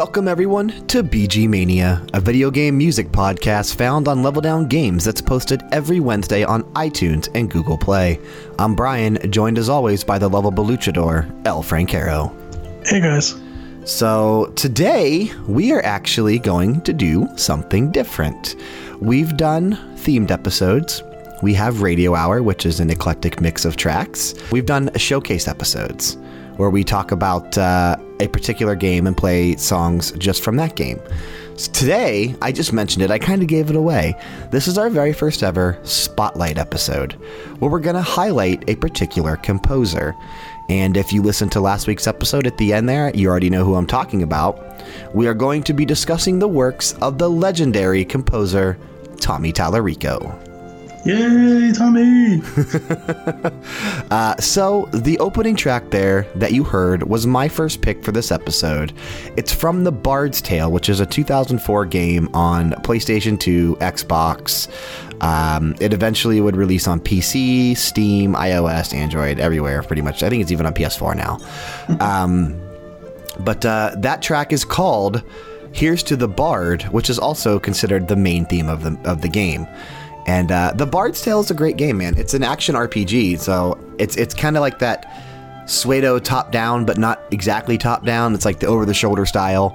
Welcome, everyone, to BG Mania, a video game music podcast found on Level Down Games that's posted every Wednesday on iTunes and Google Play. I'm Brian, joined as always by the lovable luchador, El Francaro. Hey, guys. So, today we are actually going to do something different. We've done themed episodes. We have Radio Hour, which is an eclectic mix of tracks. We've done showcase episodes where we talk about uh, a particular game and play songs just from that game. So today, I just mentioned it, I kind of gave it away. This is our very first ever Spotlight episode, where we're going to highlight a particular composer. And if you listened to last week's episode at the end there, you already know who I'm talking about. We are going to be discussing the works of the legendary composer Tommy Tallarico. Yay, Tommy! uh, so, the opening track there that you heard was my first pick for this episode. It's from The Bard's Tale, which is a 2004 game on PlayStation 2, Xbox. Um, it eventually would release on PC, Steam, iOS, Android, everywhere, pretty much. I think it's even on PS4 now. um, but uh, that track is called Here's to the Bard, which is also considered the main theme of the, of the game. And uh, the Bard's Tale is a great game, man. It's an action RPG, so it's it's kind of like that pseudo top down, but not exactly top down. It's like the over the shoulder style.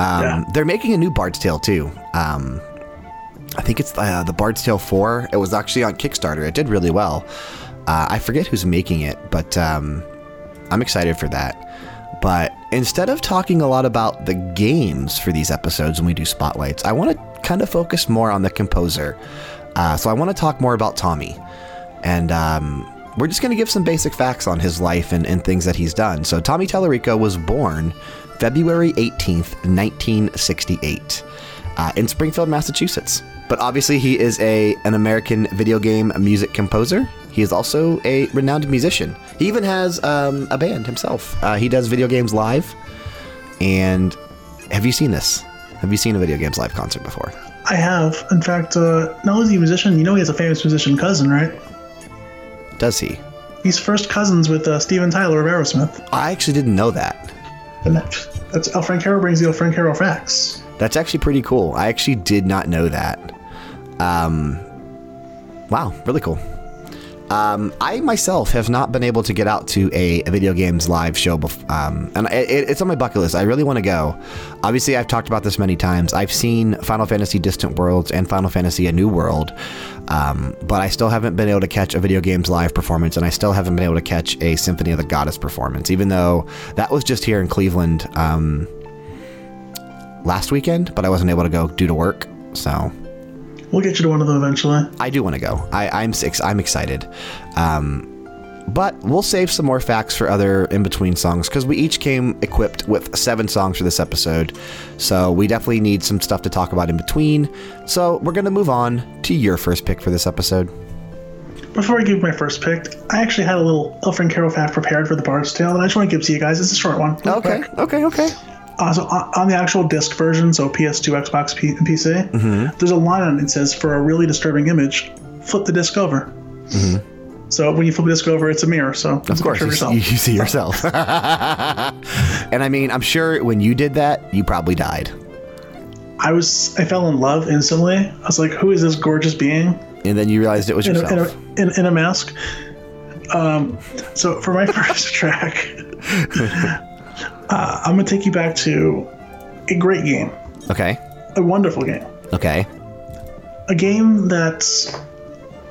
Um, yeah. They're making a new Bard's Tale too. Um, I think it's uh, the Bard's Tale 4. It was actually on Kickstarter. It did really well. Uh, I forget who's making it, but um, I'm excited for that. But instead of talking a lot about the games for these episodes when we do spotlights, I want to kind of focus more on the composer. Uh, so I want to talk more about Tommy. And um, we're just going to give some basic facts on his life and, and things that he's done. So Tommy Tallarico was born February 18th, 1968, uh, in Springfield, Massachusetts. But obviously, he is a, an American video game music composer. He is also a renowned musician. He even has um, a band himself. Uh, he does video games live. And have you seen this? Have you seen a video games live concert before? I have. In fact, uh, not only is he a musician, you know he has a famous musician cousin, right? Does he? He's first cousins with uh, Steven Tyler of Aerosmith. I actually didn't know that. And that, that's El Francaro brings the El Francaro facts. That's actually pretty cool. I actually did not know that. Um, wow, really cool. Um, I myself have not been able to get out to a, a video games live show, um, and it, it's on my bucket list. I really want to go. Obviously, I've talked about this many times. I've seen Final Fantasy Distant Worlds and Final Fantasy A New World, um, but I still haven't been able to catch a video games live performance, and I still haven't been able to catch a Symphony of the Goddess performance, even though that was just here in Cleveland um, last weekend, but I wasn't able to go due to work. So We'll get you to one of them eventually. I do want to go. I, am I'm, I'm excited. Um, but we'll save some more facts for other in between songs because we each came equipped with seven songs for this episode. So we definitely need some stuff to talk about in between. So we're going to move on to your first pick for this episode. Before I give my first pick, I actually had a little El Francaro fact prepared for the Bard's Tale, and I just want to give to you guys. It's a short one. Okay, quick. okay, okay. So on the actual disc version, so PS2, Xbox, P- PC, mm-hmm. there's a line on it that says, "For a really disturbing image, flip the disc over." Mm-hmm. So when you flip the disc over, it's a mirror. So of course, you, you, see yourself. and I mean, I'm sure when you did that, you probably died. I was, I fell in love instantly. I was like, "Who is this gorgeous being?" And then you realized it was in yourself a, in, a, in, in a mask. Um, so for my first track. Uh, I'm going to take you back to a great game. Okay. A wonderful game. Okay. A game that's,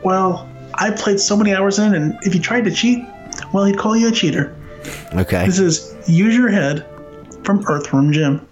well, I played so many hours in, and if you tried to cheat, well, he'd call you a cheater. Okay. This is Use Your Head from Earthworm Jim.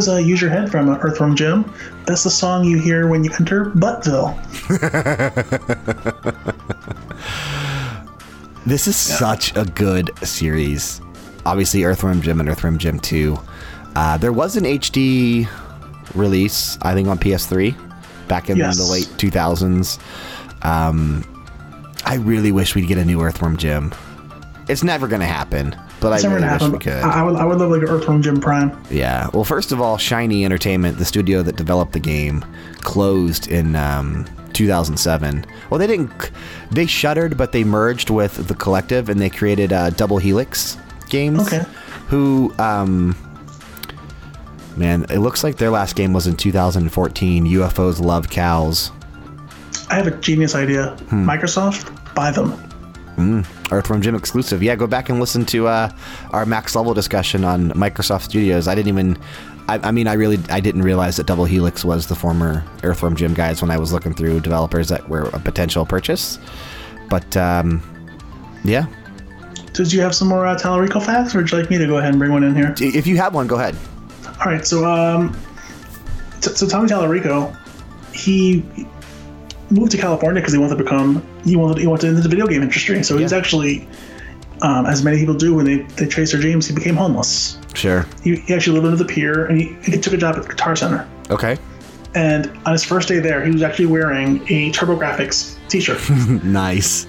Was uh, Use Your Head from uh, Earthworm Jim. That's the song you hear when you enter Buttville. This is such a good series. Obviously, Earthworm Jim and Earthworm Jim 2. Uh, there was an HD release, I think, on PS3 back in Yes. the late 2000s. Um, I really wish we'd get a new Earthworm Jim. It's never going to happen, but It's I really wish we could. I, I would, I would love like an Earthworm Jim Prime. Yeah. Well, first of all, Shiny Entertainment, the studio that developed the game, closed in um, 2007. Well, they didn't. They shuttered, but they merged with the collective and they created uh, Double Helix Games. Okay. Who, um, man, it looks like their last game was in 2014. UFOs Love Cows. I have a genius idea. Hmm. Microsoft, buy them. Earthworm Jim exclusive. Yeah, go back and listen to uh, our max level discussion on Microsoft Studios. I didn't even. I, I mean, I really, I didn't realize that Double Helix was the former Earthworm Jim guys when I was looking through developers that were a potential purchase. But um, yeah, Did you have some more uh, Tallarico facts, or would you like me to go ahead and bring one in here? if you have one, go ahead. All right, so um, so, so Tommy Tallarico, he moved to California because he wanted to become he wanted he wanted into the video game industry. So he's actually, um, as many people do when they they chase their dreams, he became homeless. Sure. He, he actually lived under the pier, and he, he took a job at the Guitar Center. Okay. And on his first day there, he was actually wearing a TurboGrafx T-shirt. nice.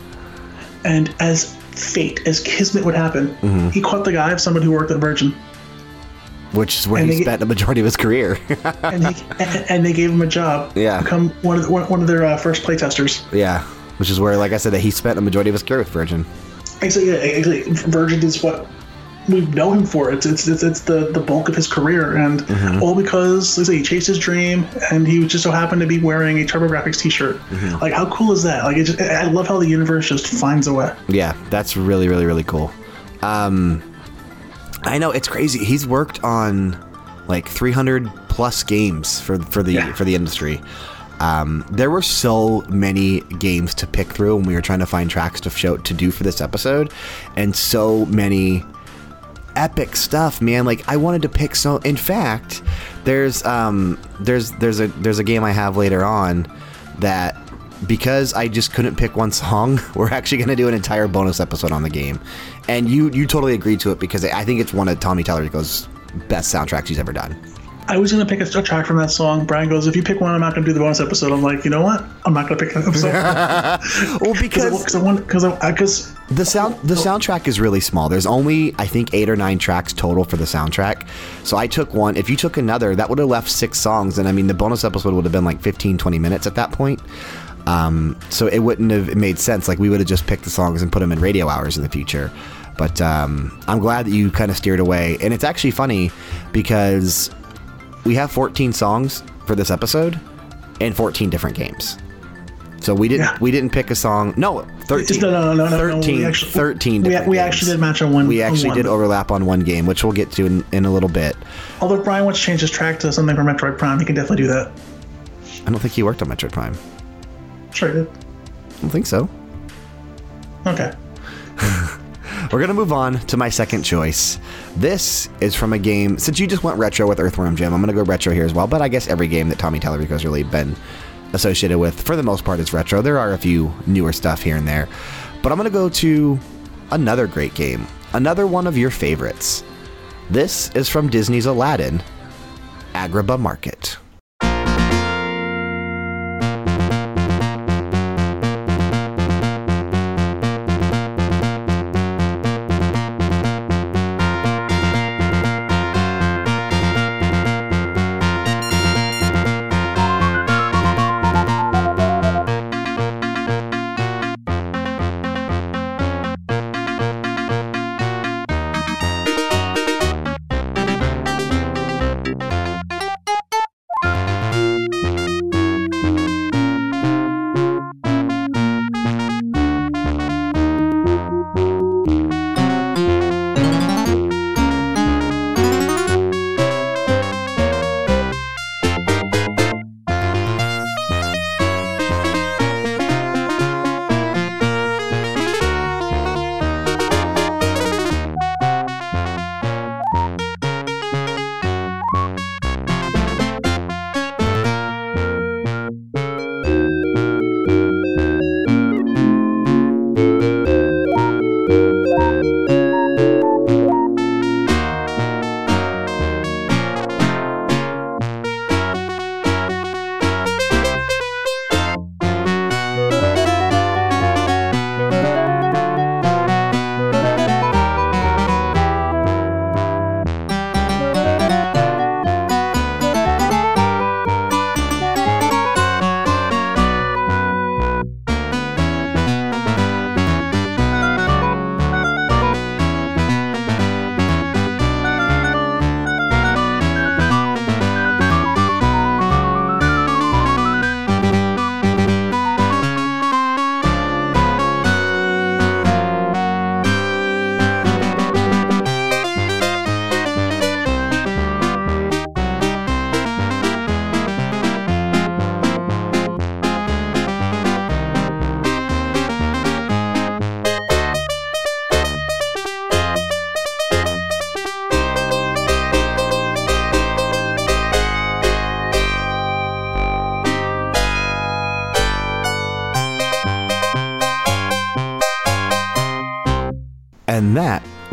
and as fate, as kismet would happen, Mm-hmm. he caught the guy of somebody who worked at Virgin, Which is where And he they- spent the majority of his career. and, he, and, and they gave him a job. Yeah. become one of the, one, one of their uh, first playtesters. yeah. Which is where, like I said, that he spent the majority of his career with Virgin. Actually, yeah, actually, Virgin is what we know him for. It's it's it's, it's the, the bulk of his career, and Mm-hmm. all because like I say, he chased his dream, and he just so happened to be wearing a TurboGrafx T-shirt. Mm-hmm. Like, how cool is that? Like, it just, I love how the universe just finds a way. Yeah, that's really, really, really cool. Um, I know it's crazy. He's worked on like 300 plus games for for the Yeah. for the industry. Um, there were so many games to pick through when we were trying to find tracks to show to do for this episode, and so many epic stuff, man. Like I wanted to pick so. In fact, there's um there's there's a there's a game I have later on that because I just couldn't pick one song, we're actually going to do an entire bonus episode on the game, and you you totally agreed to it because I think it's one of Tommy Tallarico's best soundtracks he's ever done. I was gonna pick a, track from that song. Brian goes, "If you pick one, I'm not gonna do the bonus episode." I'm like, you know what? I'm not gonna pick that episode Well, because because I want because I because The sound the soundtrack is really small. There's only I think 8 or 9 tracks total for the soundtrack. So I took one. If you took another, that would have left 6 songs and I mean the bonus episode would have been like 15 20 minutes at that point. Um, so it wouldn't have made sense like we would have just picked the songs and put them in radio hours in the future. But um, I'm glad that you kind of steered away. And it's actually funny because we have 14 songs for this episode and 14 different games. So we didn't Yeah. we didn't pick a song. No, 13. no no no no no, no. 13, We actually, 13 We, we actually did match on one. We actually one. did overlap on one game, which we'll get to in, in a little bit. Although Brian wants to change his track to something from Metroid Prime, he can definitely do that. I don't think he worked on Metroid Prime. Did. I don't think so. Okay. We're going to move on to my second choice. This is from a game, since you just went retro with Earthworm Jim, I'm going to go retro here as well. But I guess every game that Tommy Tallarico's really been associated with, for the most part, is retro. There are a few newer stuff here and there. But I'm going to go to another great game, another one of your favorites. This is from Disney's Aladdin, Agrabah Market.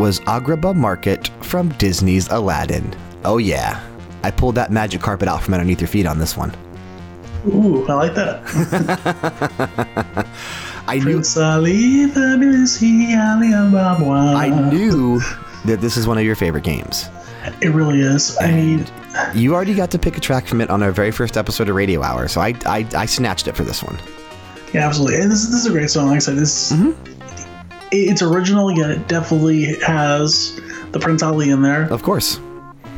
Was Agrabah Market from Disney's Aladdin. Oh, yeah. I pulled that magic carpet out from underneath your feet on this one. Ooh, I like that. I knew, Ali, Fabulous Alibaba. I knew that this is one of your favorite games. It really is. I mean, You already got to pick a track from it on our very first episode of Radio Hour, so I, I, I snatched it for this one. yeah, absolutely. And this, this is a great song. Like I said, this it- it's original, yet it definitely has the Prince Ali in there, Of course.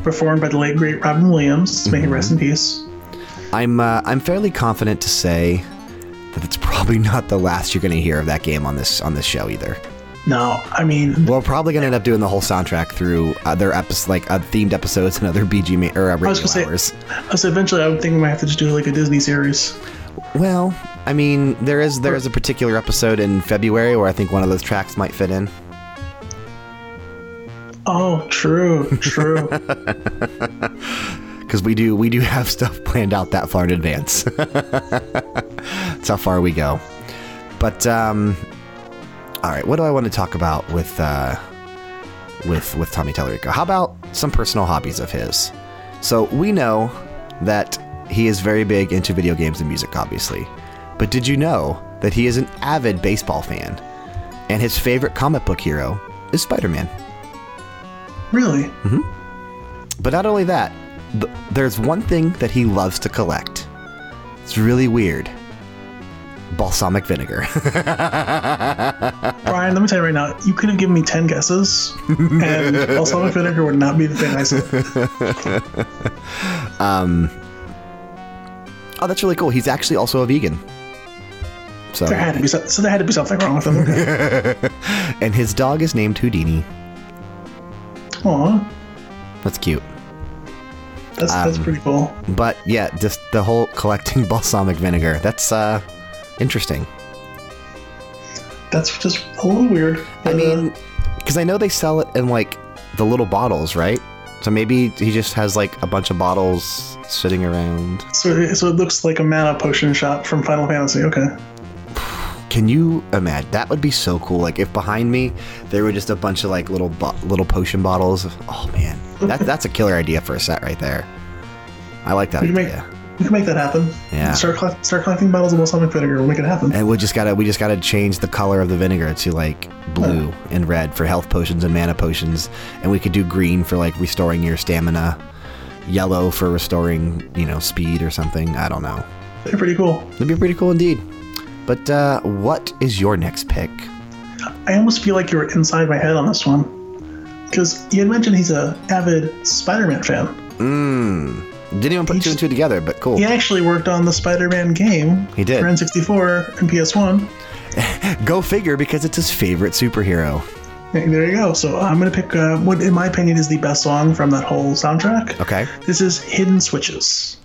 performed by the late great Robin Williams. May he rest in peace. I'm uh, I'm fairly confident to say that it's probably not the last you're going to hear of that game on this on this show either. No, I mean, We're probably going to end up doing the whole soundtrack through other episodes, like uh, themed episodes and other BG ma- or uh, radio was gonna say- hours. so eventually I would think we might have to just do like a Disney series. Well, I mean, there is there is a particular episode in February where I think one of those tracks might fit in. Oh, true, true. because we do we do have stuff planned out that far in advance. That's how far we go. But um, all right, what do I want to talk about with uh, with with Tommy Tallarico? How about some personal hobbies of his? So we know that he is very big into video games and music, obviously. But did you know that he is an avid baseball fan, and his favorite comic book hero is Spider-Man? really? Mm-hmm. But not only that, th- there's one thing that he loves to collect. It's really weird. Balsamic vinegar. Brian, let me tell you right now, you could have given me 10 guesses, and balsamic vinegar would not be the thing I said. Um, oh, that's really cool. He's actually also a vegan. So, There had to be so, so there had to be something wrong with him. Okay. and his dog is named Houdini. Aw, That's cute. that's that's Um, pretty cool. But yeah, just the whole collecting balsamic vinegar. That's uh interesting. That's just a little weird. I uh, mean, because I know they sell it in like the little bottles, right? So maybe he just has like a bunch of bottles sitting around. so so it looks like a mana potion shop from Final Fantasy. Okay. Can you imagine? That would be so cool. Like if behind me there were just a bunch of like little little potion bottles. Oh man, that that's a killer idea for a set right there. I like that We can make idea. We can make that happen. Yeah. Start start collecting bottles of balsamic vinegar. We'll make it happen. And we just gotta we just gotta change the color of the vinegar to like blue and red for health potions and mana potions, and we could do green for like restoring your stamina, yellow for restoring you know speed or something. I don't know. They're pretty cool. That'd be pretty cool indeed. But uh, what is your next pick? I almost feel like you were inside my head on this one. Because you had mentioned he's a avid Spider-Man fan. Mmm. Didn't even put He two and two together, but cool. He actually worked on the Spider-Man game He did. for N64 and PS1. Go figure, because it's his favorite superhero. There you go. So I'm gonna pick uh, what, in my opinion, is the best song from that whole soundtrack. Okay. This is "Hidden Switches."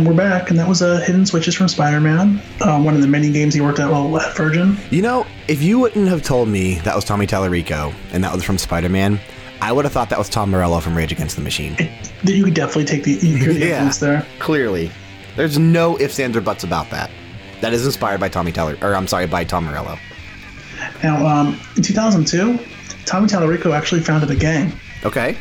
And we're back, and that was uh, "Hidden Switches" from Spider-Man, uh, one of the many games he worked at while at Virgin. You know, if you wouldn't have told me that was Tommy Tallarico and that was from Spider Man, I would have thought that was Tom Morello from Rage Against the Machine. That you could definitely take the you hear the Yeah. influence there. Clearly. There's no ifs, ands, or buts about that. That is inspired by Tommy Teller, or I'm sorry, by Tom Morello. Now, um, in 2002, Tommy Tallarico actually founded a gang. Okay.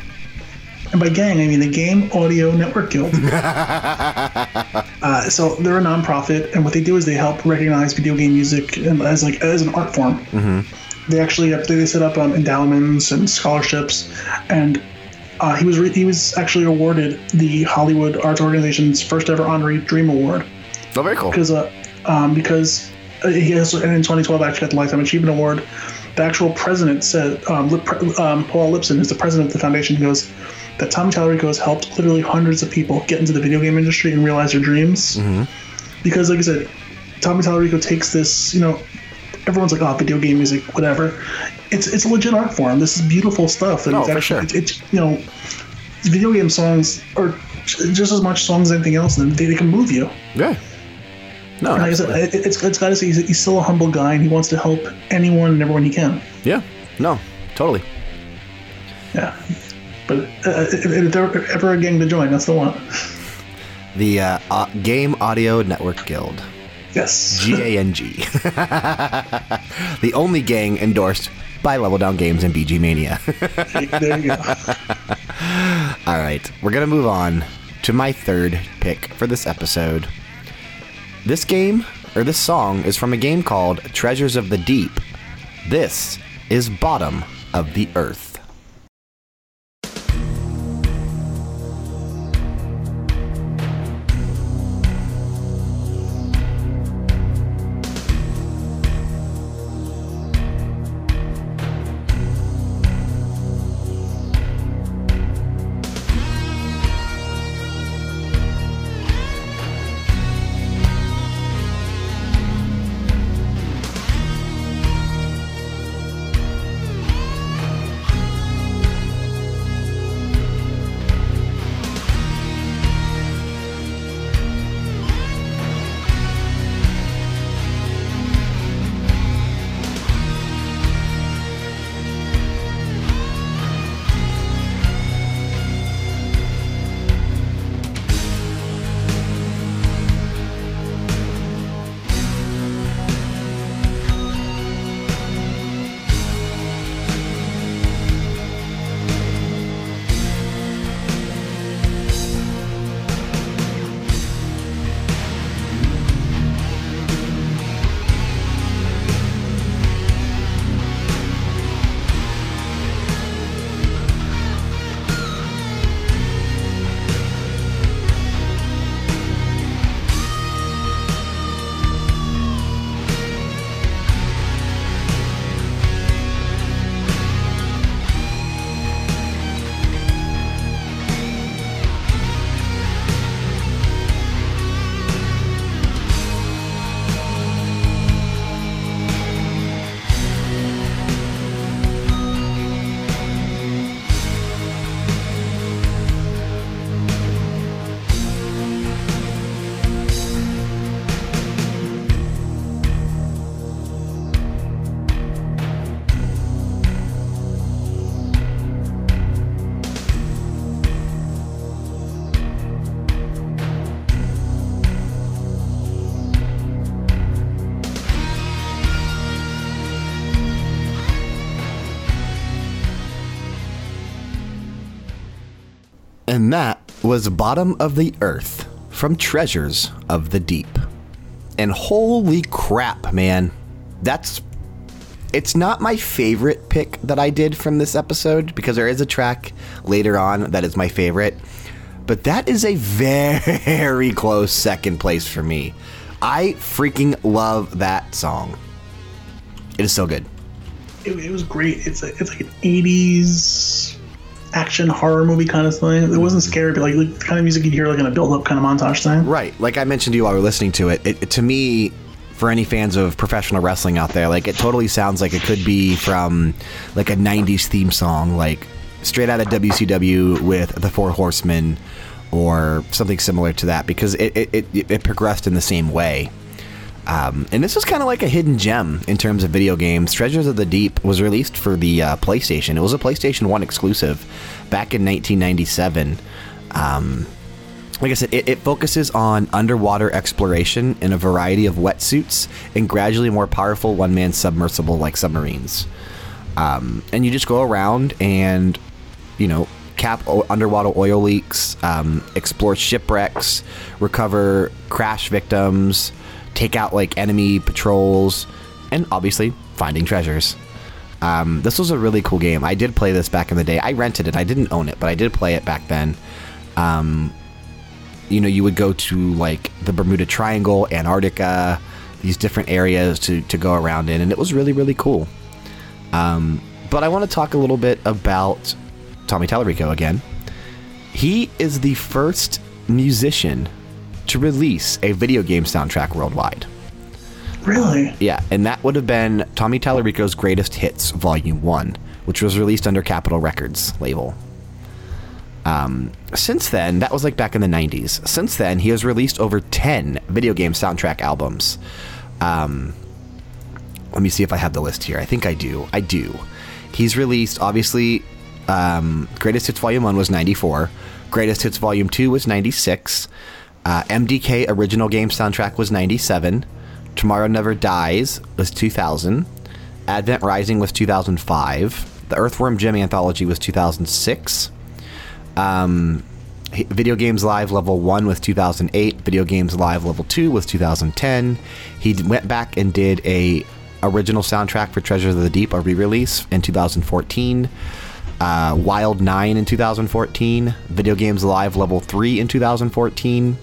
And by gang, I mean the Game Audio Network Guild. uh, so they're a nonprofit, and what they do is they help recognize video game music as like as an art form. Mm-hmm. They actually they set up um, endowments and scholarships, and uh, he was re- he was actually awarded the Hollywood Arts Organization's first ever honorary Dream Award Oh, very cool. because uh, um, because uh, he has and in 2012 actually got the Lifetime Achievement Award. The actual president said um, Lip, um, Paul Lipson is the president of the foundation. He goes that Tommy Tallarico has helped literally hundreds of people get into the video game industry and realize their dreams. Mm-hmm. Because, like I said, Tommy Tallarico takes this. You know, everyone's like, "Oh, video game music, whatever." It's it's a legit art form. This is beautiful stuff, and No, it's for actually sure. it's, it's you know, video game songs are just as much songs as anything else, and they, they can move you. Yeah. No, Like I said, it, it's it's got to say he's, he's still a humble guy and he wants to help anyone and everyone he can. yeah. No, totally. Yeah, but uh, if, if there's ever a gang to join, that's the one. The uh, uh, Game Audio Network Guild. Yes. G A N G. The only gang endorsed by Level Down Games and BG Mania. there you go. All right, we're going to move on to my third pick for this episode. This game, or this song, is from a game called Treasures of the Deep. This is Bottom of the Earth. And that was Bottom of the Earth from Treasures of the Deep. And holy crap, man. That's. It's not my favorite pick that I did from this episode because there is a track later on that is my favorite. But that is a very close second place for me. I freaking love that song. It is so good. It, it was great. It's a, it's like an '80s action horror movie kind of thing. It wasn't scary, but like, like the kind of music you'd hear like in a build-up kind of montage thing. Right. Like I mentioned to you while we were listening to it, it, it- to me, for any fans of professional wrestling out there, like it totally sounds like it could be from like a 90s theme song, like straight out of WCW with the Four Horsemen or something similar to that because it, it, it, it progressed in the same way. Um, and this was kind of like a hidden gem in terms of video games. Treasures of the Deep was released for the uh, PlayStation. It was a PlayStation 1 exclusive back in 1997. Um, like I said, it, it focuses on underwater exploration in a variety of wetsuits and gradually more powerful one man submersible like submarines. Um, and you just go around and, you know, cap underwater oil leaks, um, explore shipwrecks, recover crash victims, take out like enemy patrols, and obviously finding treasures. Um, this was a really cool game. I did play this back in the day. I rented it. I didn't own it, but I did play it back then. Um, you know, you would go to like the Bermuda Triangle, Antarctica, these different areas to, to go around in, and it was really, really cool. Um, but I want to talk a little bit about Tommy Tallarico again. He is the first musician to release a video game soundtrack worldwide. Really? Yeah, and that would have been Tommy Tallarico's Greatest Hits Volume 1, which was released under Capitol Records label. Um, since then, that was like back in the 90s. Since then, he has released over 10 video game soundtrack albums. Um, let me see if I have the list here. I think I do. I do. He's released, obviously, um, Greatest Hits Volume 1 was 94, Greatest Hits Volume 2 was 96, uh, MDK Original Game Soundtrack was 97, Tomorrow Never Dies was 2000, Advent Rising was 2005, The Earthworm Jim Anthology was 2006. Um, Video Games Live Level 1 was 2008. Video Games Live Level 2 was 2010. He went back and did a original soundtrack for Treasures of the Deep, a re-release in 2014. Uh, Wild 9 in 2014. Video Games Live Level 3 in 2014.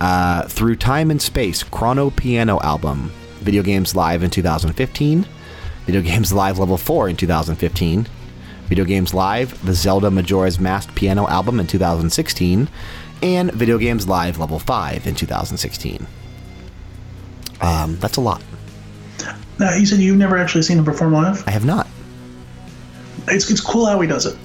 Uh, Through Time and Space, Chrono Piano Album. Video Games Live in 2015. Video Games Live Level 4 in 2015. Video Games Live, the Zelda Majora's Mask Piano Album in 2016, and Video Games Live Level 5 in 2016. Um, that's a lot. Now, you said you've never actually seen him perform live. I have not. It's, it's cool how he does it.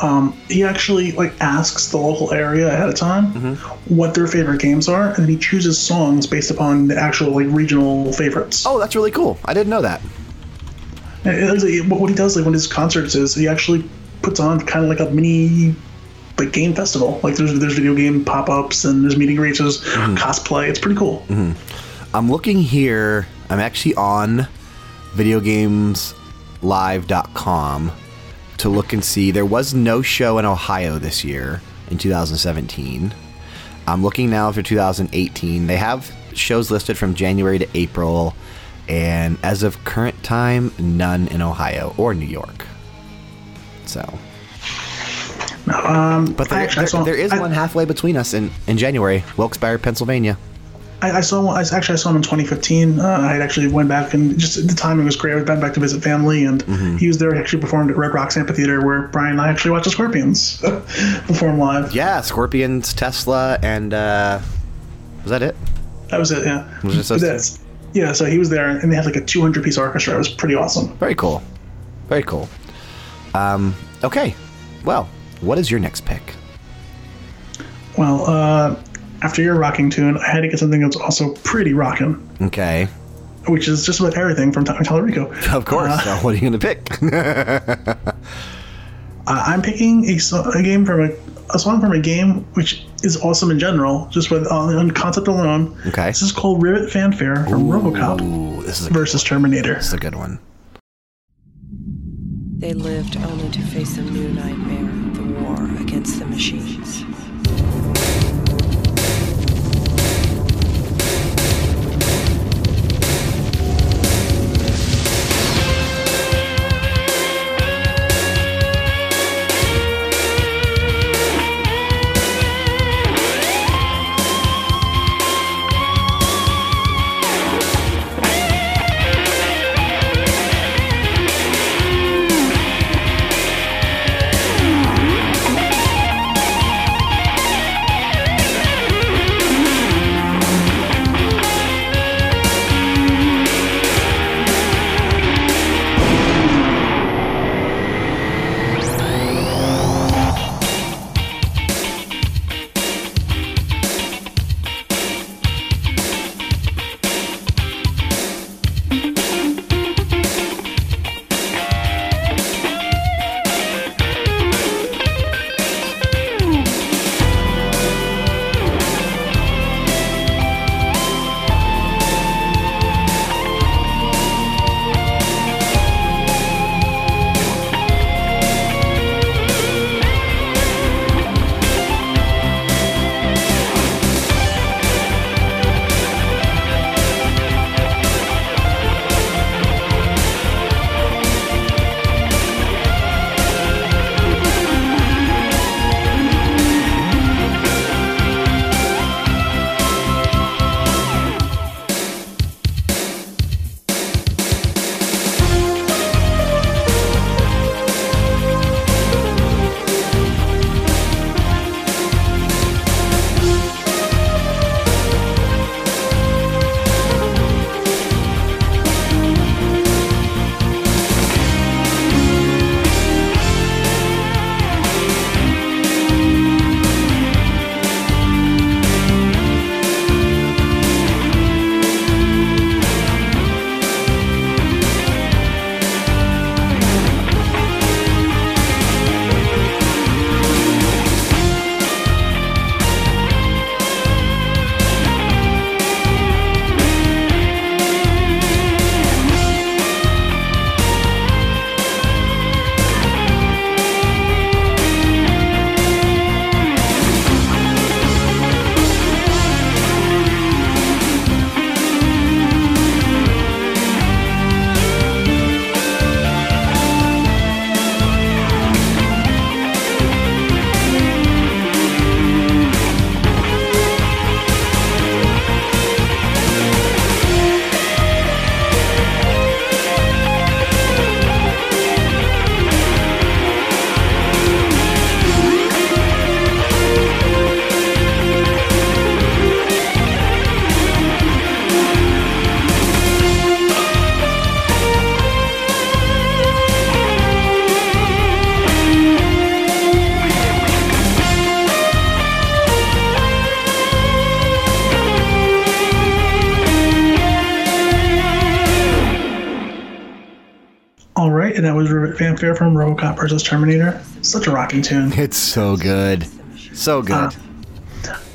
Um, he actually like asks the local area ahead of time Mm-hmm. what their favorite games are, and then he chooses songs based upon the actual like regional favorites. Oh, that's really cool. I didn't know that. It- what he does like when his concerts is he actually puts on kind of like a mini like game festival. Like there's there's video game pop ups and there's meeting greets, there's cosplay. It's pretty cool. I'm looking here. I'm actually on videogameslive.com to look and see. There was no show in Ohio this year in 2017. I'm looking now for 2018. They have shows listed from January to April, and as of current time, none in Ohio or New York. So, Um, but there, actually, there- there is I, one halfway between us in, in January, Wilkes-Barre, Pennsylvania. I, I saw one. I, actually, I saw him in 2015. Uh, I had actually went back and just the timing was great. I went back to visit family, and Mm-hmm. he was there. He actually performed at Red Rocks Amphitheater, where Brian and I actually watched the Scorpions perform live. Yeah, Scorpions, Tesla, and uh, was that it? That was it. Yeah. Was it so- That's- yeah. So he was there, and they had like a 200 piece orchestra. It was pretty awesome. Very cool. Very cool. Um, okay. Well, what is your next pick? Well, uh, after your rocking tune, I had to get something that's also pretty rocking, Okay. which is just about everything from Tommy Tallarico. Of course. Uh, so what are you going to pick? Uh, I'm picking a, a game from a, a song from a game which is awesome in general, just with on, on concept alone. Okay. This is called Rivet Fanfare from RoboCop Ooh, this is a, versus Terminator. this is a good one. They lived only to face a new nightmare the war against the machines. That was fanfare from RoboCop versus Terminator. Such a rocking tune. It's so good. So good.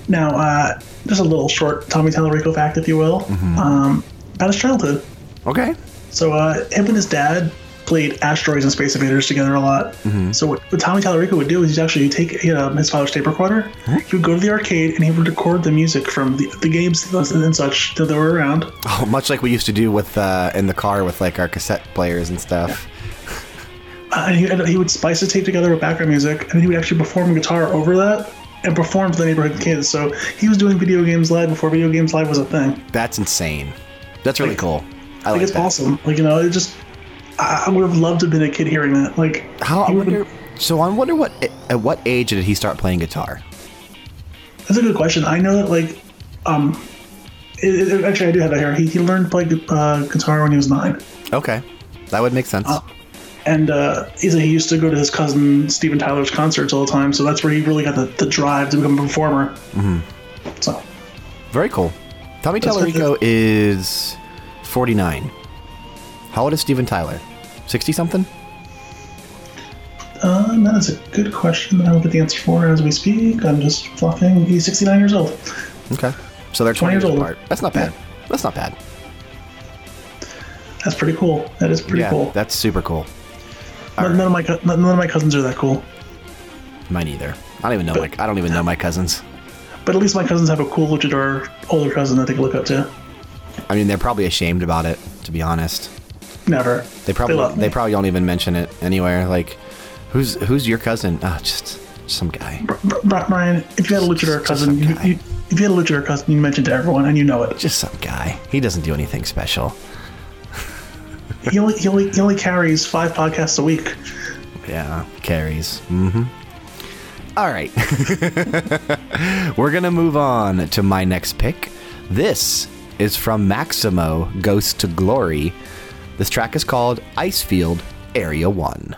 Now, uh, just a little short Tommy Tallarico fact, if you will, um, about his childhood. okay. So, uh, him and his dad played Asteroids and Space Invaders together a lot. So, what, what Tommy Tallarico would do is he'd actually take had, um, his father's tape recorder, he would go to the arcade and he would record the music from the, the games and such that they were around. Oh, much like we used to do with uh, in the car with like our cassette players and stuff. Uh, and, he, he would splice the tape together with background music, and then he would actually perform guitar over that and perform for the neighborhood kids. So he was doing video games live before video games live was a thing. That's insane. That's really Like- cool. I Like, like it's that. awesome. Like you know, it just I, I would have loved to have been a kid hearing that. Like How I wonder. So I wonder what at what age did he start playing guitar? That's a good question. I know that like um, it, it- actually I do have that here. He, he learned to play uh, guitar when he was nine, Okay, that would make sense. And uh, he used to go to his cousin Steven Tyler's concerts all the time. So that's where he really got the, the drive to become a performer. Mm-hmm. So Very cool. Tommy Tallarico is 49. How old is Steven Tyler? 60 something? uh, that is a good question that I will get the answer for as we speak. I'm just fluffing. He's 69 years old. Okay. So they're 20, 20 years older. apart. That's not bad. That's not bad. That's pretty cool. That is pretty yeah, cool. that's super cool. None, none of my none of my cousins are that cool. Mine either. I don't even know my I don't even know my cousins. But at least my cousins have a cool luchador older cousin that they can look up to. I mean, they're probably ashamed about it, to be honest. Never. They probably love they, probably don't even mention it anywhere. Like, who's who's your cousin? Ah, just some guy. Br- Br- Brian, if you had a luchador cousin, you, you, if you had a luchador cousin, you mentioned to everyone and you know it. Just some guy. He doesn't do anything special. He only, he only, he only carries five podcasts a week. Yeah, carries. Mm-hmm. All right. We're going to move on to my next pick. This is from Maximo Ghost to Glory. This track is called Icefield Area 1.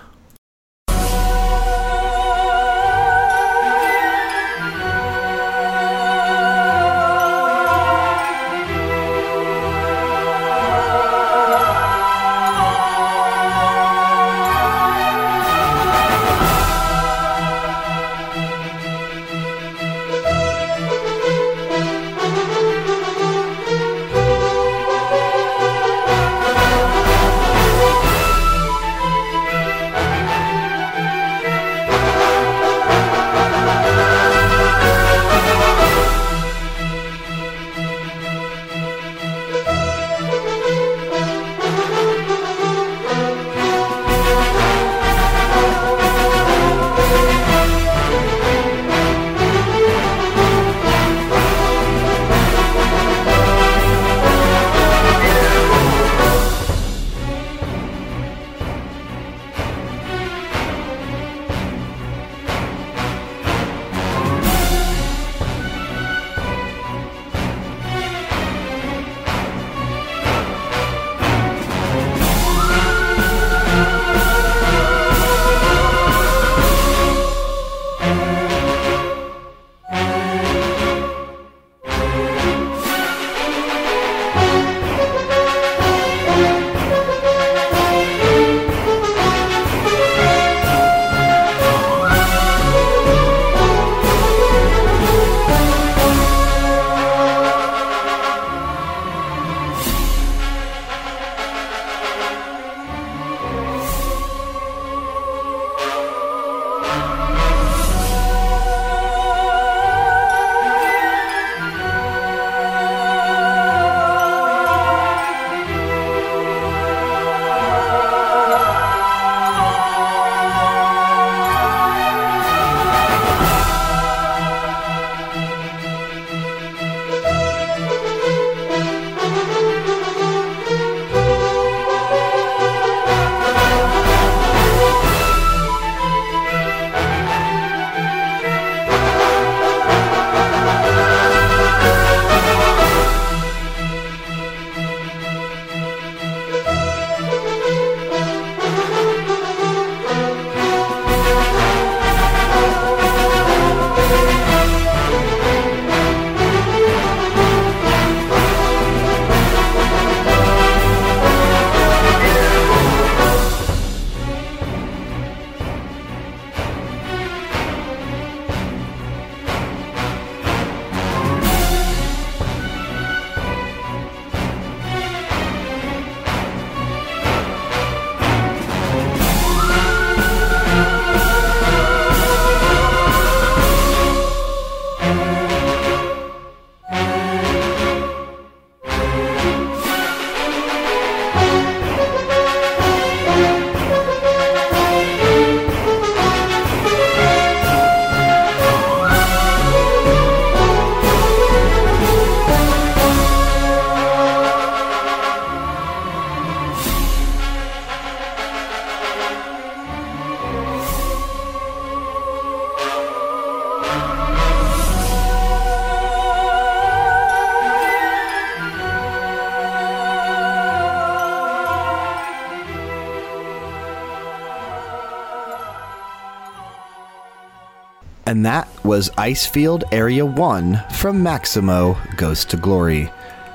Was Icefield Area 1 from Maximo Ghost to Glory.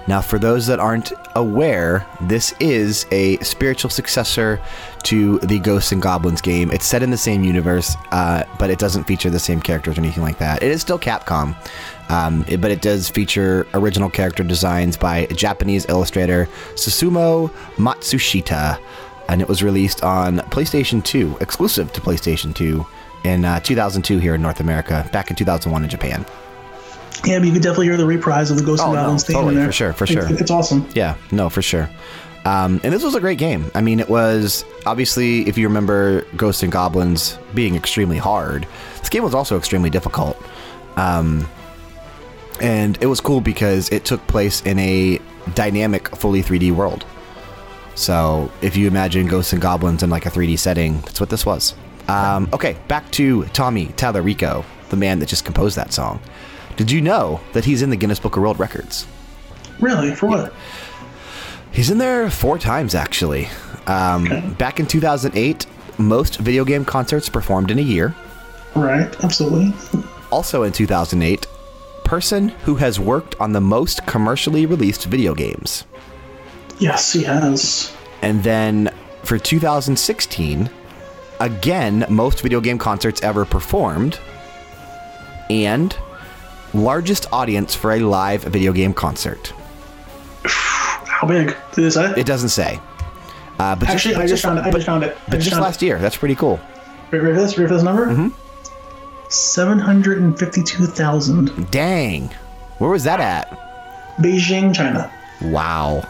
Now, for those that aren't aware, this is a spiritual successor to the Ghosts and Goblins game. It's set in the same universe, uh, but it doesn't feature the same characters or anything like that. It is still Capcom, um, it- but it does feature original character designs by Japanese illustrator Susumu Matsushita, and it was released on PlayStation 2, exclusive to PlayStation 2, in uh, 2002 here in North America, back in 2001 in Japan. Yeah, but you could definitely hear the reprise of the Ghost Oh, and no, Goblins theme totally, in there. for sure, for It's- sure. It's awesome. Yeah, no, for sure. Um, and this was a great game. I mean, it was obviously, if you remember Ghosts and Goblins being extremely hard, this game was also extremely difficult. Um, and it was cool because it took place in a dynamic, fully 3D world. So if you imagine Ghosts and Goblins in like a 3D setting, that's what this was. Um, okay, back to Tommy Tallarico, the man that just composed that song. Did you know that he's in the Guinness Book of World Records? Really? For what? He's in there four times, actually. Um, Back in 2008, most video game concerts performed in a year. Right. Absolutely. Also in 2008, person who has worked on the most commercially released video games. Yes, he has. And then for 2016, again, most video game concerts ever performed. And largest audience for a live video game concert. How big? Did it say? It doesn't say. Uh, but Actually, I just found it. I just found it. I But just just last year, that's pretty cool. it. Ready for this? Ready for this number? Mm-hmm. 752,000. Dang. Where was that at? Beijing, China. Wow.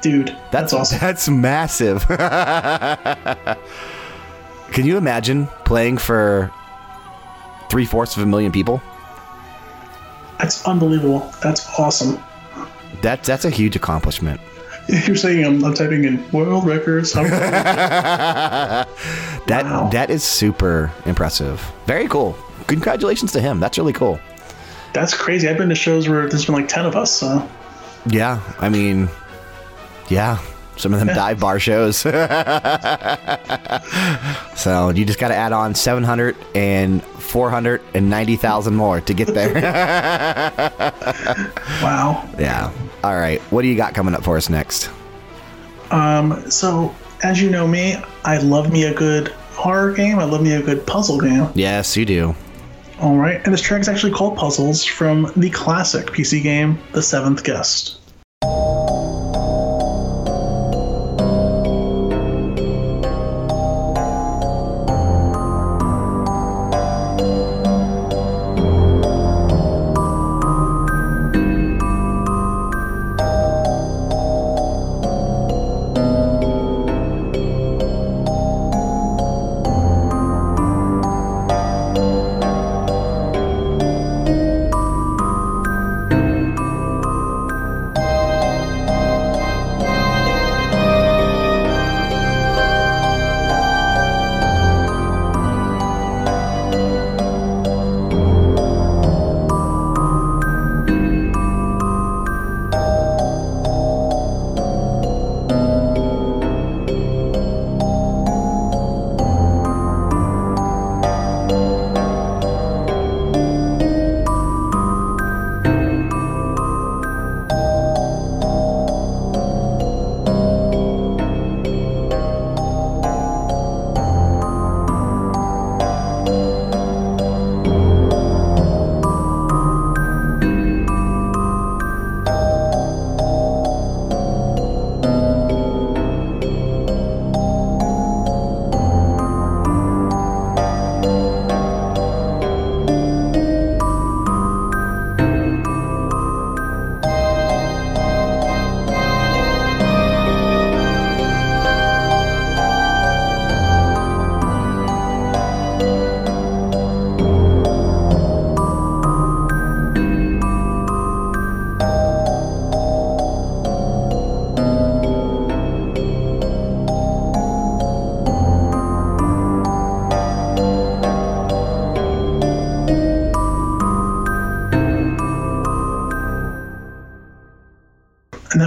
Dude, that's, awesome. That's massive. Can you imagine playing for three fourths of a million people? That's unbelievable. That's awesome. That that's a huge accomplishment. You're saying I'm, I'm typing in world records. That Wow. that is super impressive. Very cool. Congratulations to him. That's really cool. that's crazy. I've been to shows where there's been like 10 of us. So Yeah, I mean, yeah, some of them dive bar shows. so you just got to add on 700 and 490,000 more to get there. wow. yeah. All right. What do you got coming up for us next? Um, so as you know me, I love me a good horror game. I love me a good puzzle game. Yes, you do. All right, and this track is actually called Puzzles from the classic PC game, The Seventh Guest.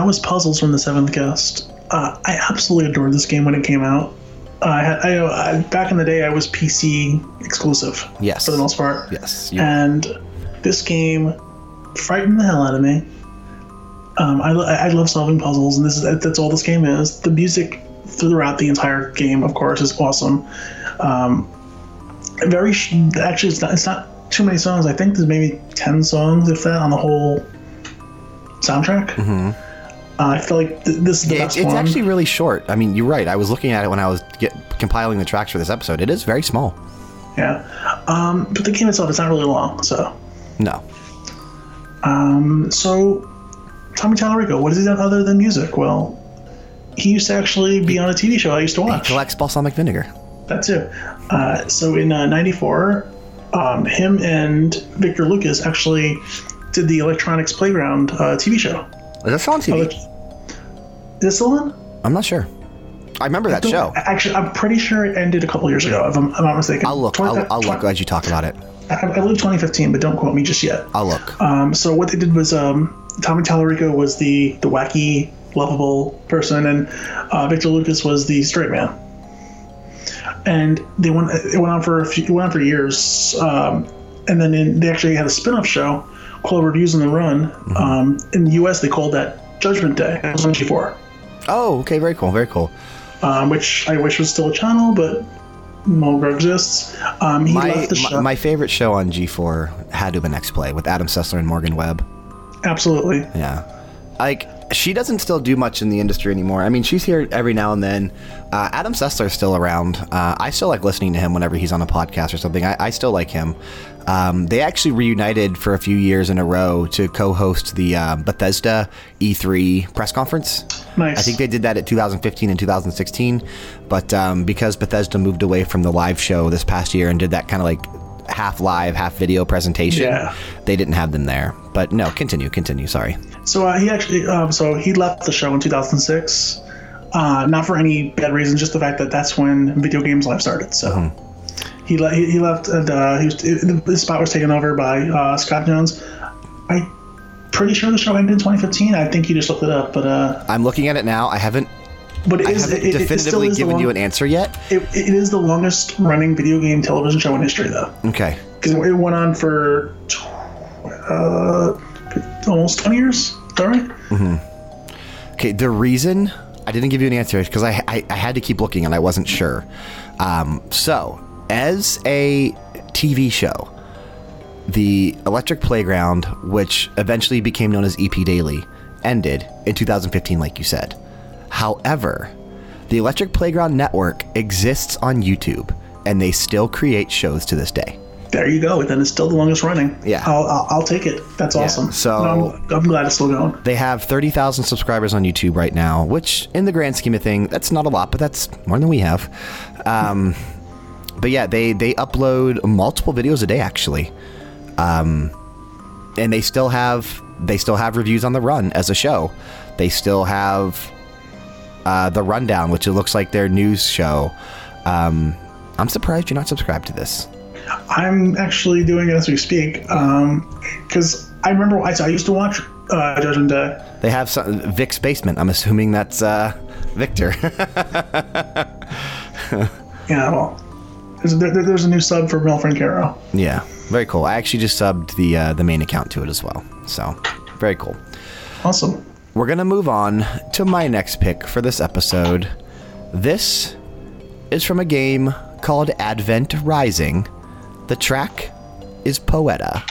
Was Puzzles from The Seventh Guest. Uh, I absolutely adored this game when it came out. I had I, I back in the day I was PC exclusive. Yes. For the most part. Yes. And this game frightened the hell out of me. Um, I, I love solving puzzles, and this is that's all this game is. The music throughout the entire game, of course, is awesome. Um, very actually, it's not it's not too many songs. I think there's maybe ten songs, if that, on the whole soundtrack. Mm-hmm. Uh, I feel like th- this is the Yeah, best it's, it's actually really short. I mean, you're right. I was looking at it when I was get, compiling the tracks for this episode. It is very small. yeah, um, but the game itself is not really long. So, No. um, so Tommy Tallarico, what has he done other than music? Well, he used to actually be on a TV show I used to watch. He collects balsamic vinegar. That too. Uh, so in uh, '94, um, him and Victor Lucas actually did the Electronics Playground uh, TV show. Is that still on TV? Is it still on? I'm not sure. I remember that show. Actually, I'm pretty sure it ended a couple years ago, if I'm, I'm not mistaken. I'll look. Twen- I'll, I'll look twen- as you talk about it. I, I believe 2015, but don't quote me just yet. I'll look. Um, so what they did was um, Tommy Tallarico was the the wacky, lovable person, and uh, Victor Lucas was the straight man. And they went it went on for a few, it went on for years, um, and then in, they actually had a spin-off show called Reviews on the Run. Um, in the U.S., they called that Judgment Day. It was on G4, Oh, okay. Very cool. Very cool. um, which I wish was still a channel, but no longer exists. Um, he My, left the my show. my favorite show on G4 had to have been X Play with Adam Sessler and Morgan Webb. Absolutely. Yeah. Like, she doesn't still do much in the industry anymore. I mean, she's here every now and then. Uh, Adam Sessler's still around. Uh, I still like listening to him whenever he's on a podcast or something. I, I still like him. Um, they actually reunited for a few years in a row to co host the uh, Bethesda E3 press conference. Nice. I think they did that at 2015 and 2016, but um, because Bethesda moved away from the live show this past year and did that kind of like half live, half video presentation, Yeah. they didn't have them there. But no, continue, continue. Sorry. So uh, he actually, um, so he left the show in 2006, uh, not for any bad reason, just the fact that that's when Video Games Live started. So he, le- he he left, and uh, he was his spot was taken over by uh, Scott Jones. I'm pretty sure the show ended in 2015. I think he just looked it up, but uh, I'm looking at it now. I haven't, but it I is haven't it, it- it definitively is given long- you an answer yet. It, it is the longest running video game television show in history, though, Okay. because it went on for uh, almost 20 years. Is that right? Okay. The reason I didn't give you an answer is because I, I, I had to keep looking and I wasn't sure. Um, so, as a TV show, the Electric Playground, which eventually became known as EP Daily, ended in 2015, like you said. However, the Electric Playground Network exists on YouTube, and they still create shows to this day. There you go. Then it's still the longest running. Yeah. I'll, I'll, I'll take it. That's awesome. so- No, I'm, I'm glad it's still going. They have 30,000 subscribers on YouTube right now, which, in the grand scheme of thing, that's not a lot, but that's more than we have. Um, but yeah, they they upload multiple videos a day actually, um, and they still have they still have reviews on the run as a show. They still have uh, the rundown, which it looks like their news show. Um, I'm surprised you're not subscribed to this. I'm actually doing it as we speak because I remember I, I used to watch uh, Judgment Day. They have some, Vic's basement. I'm assuming that's uh, Victor. Yeah, well, there's, there, there's a new sub for Mel Francaro. Yeah, very cool. I actually just subbed the uh, the main account to it as well. So, very cool. Awesome. We're gonna move on to my next pick for this episode. This is from a game called Advent Rising. The track is Poeta.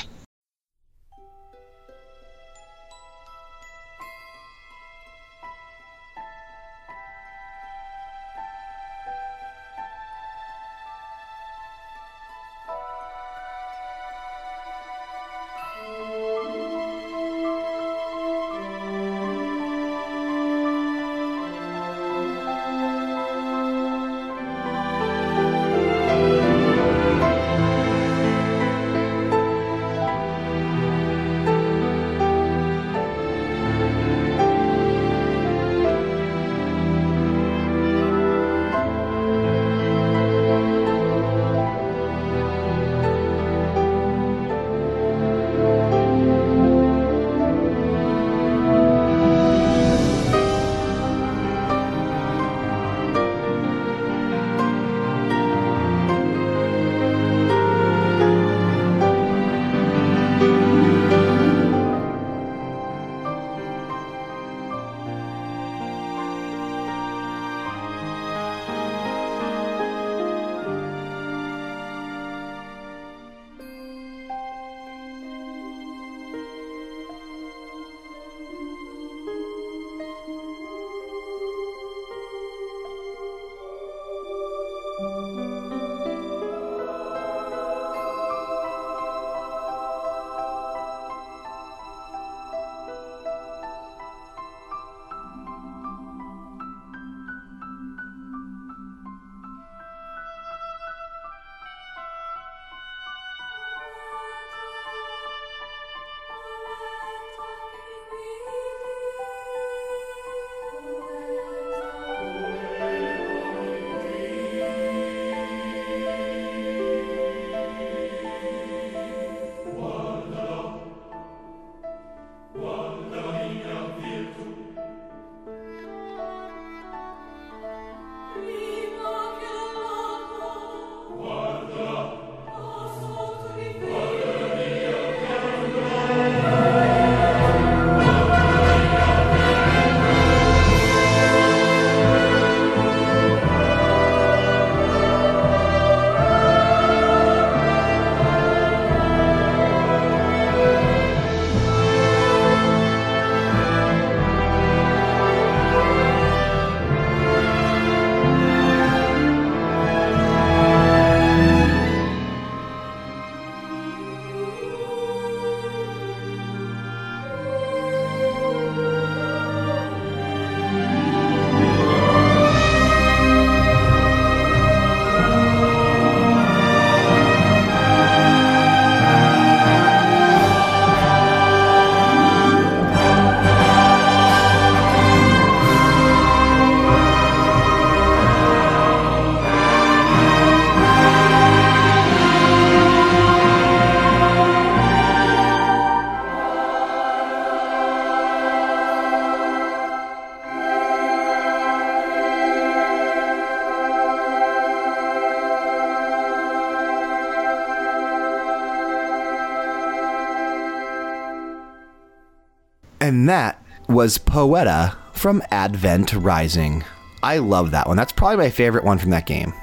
And that was Poeta from Advent Rising. I love that one. That's probably my favorite one from that game.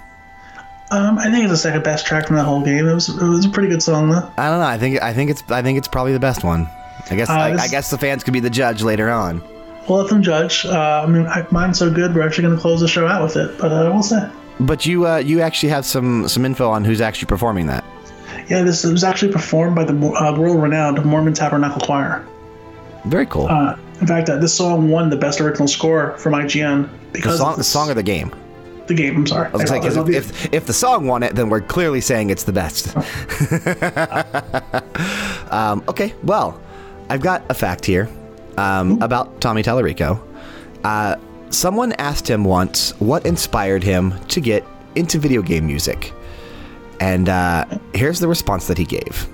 Um, I think it's the second best track from that whole game. It was it was a pretty good song though. I don't know. I think I think it's I think it's probably the best one. I guess Uh, I, I guess the fans could be the judge later on. We'll let them judge. Uh, I mean, I, mine's so good. We're actually going to close the show out with it, but uh, we'll see. But you uh, you actually have some some info on who's actually performing that. Yeah, this was actually performed by the uh, world-renowned Mormon Tabernacle Choir. Very cool. Uh, in fact, uh, this song won the best original score from IGN the because song the song of the game. the game. I'm sorry. I was like, I- I- if, if the song won it, then we're clearly saying it's the best. um, okay, well, I've got a fact here um, about Tommy Tallarico. Uh, someone asked him once what inspired him to get into video game music. And uh, here's the response that he gave.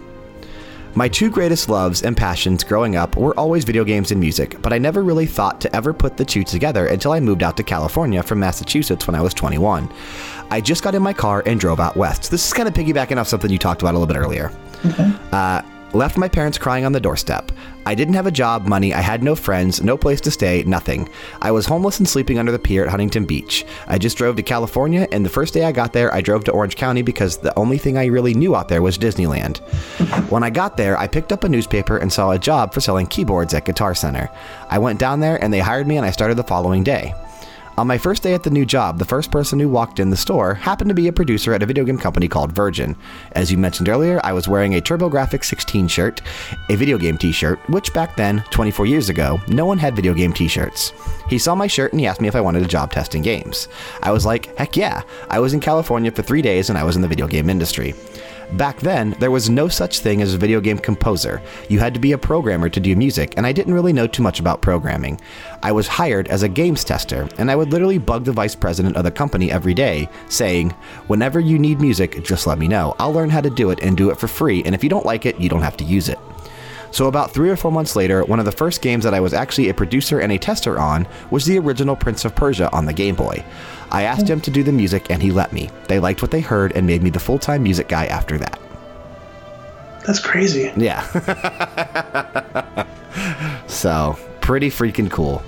My two greatest loves and passions growing up were always video games and music, but I never really thought to ever put the two together until I moved out to California from Massachusetts when I was 21. I just got in my car and drove out west. This is kind of piggybacking off something you talked about a little bit earlier. Uh, left my parents crying on the doorstep. I didn't have a job, money, I had no friends, no place to stay, nothing. I was homeless and sleeping under the pier at Huntington Beach. I just drove to California, and the first day I got there, I drove to Orange County because the only thing I really knew out there was Disneyland. when I got there, I picked up a newspaper and saw a job for selling keyboards at Guitar Center. I went down there, and they hired me, and I started the following day. On my first day at the new job, the first person who walked in the store happened to be a producer at a video game company called Virgin. As you mentioned earlier, I was wearing a TurboGrafx 16 shirt, a video game t shirt, which back then, 24 years ago, no one had video game t shirts. He saw my shirt and he asked me if I wanted a job testing games. I was like, heck yeah. I was in California for three days and I was in the video game industry. Back then, there was no such thing as a video game composer. You had to be a programmer to do music, and I didn't really know too much about programming. I was hired as a games tester, and I would literally bug the vice president of the company every day, saying, Whenever you need music, just let me know. I'll learn how to do it and do it for free, and if you don't like it, you don't have to use it. So, about three or four months later, one of the first games that I was actually a producer and a tester on was the original Prince of Persia on the Game Boy. I asked him to do the music, and he let me. They liked what they heard and made me the full time music guy after that. That's crazy. Yeah. so, pretty freaking cool.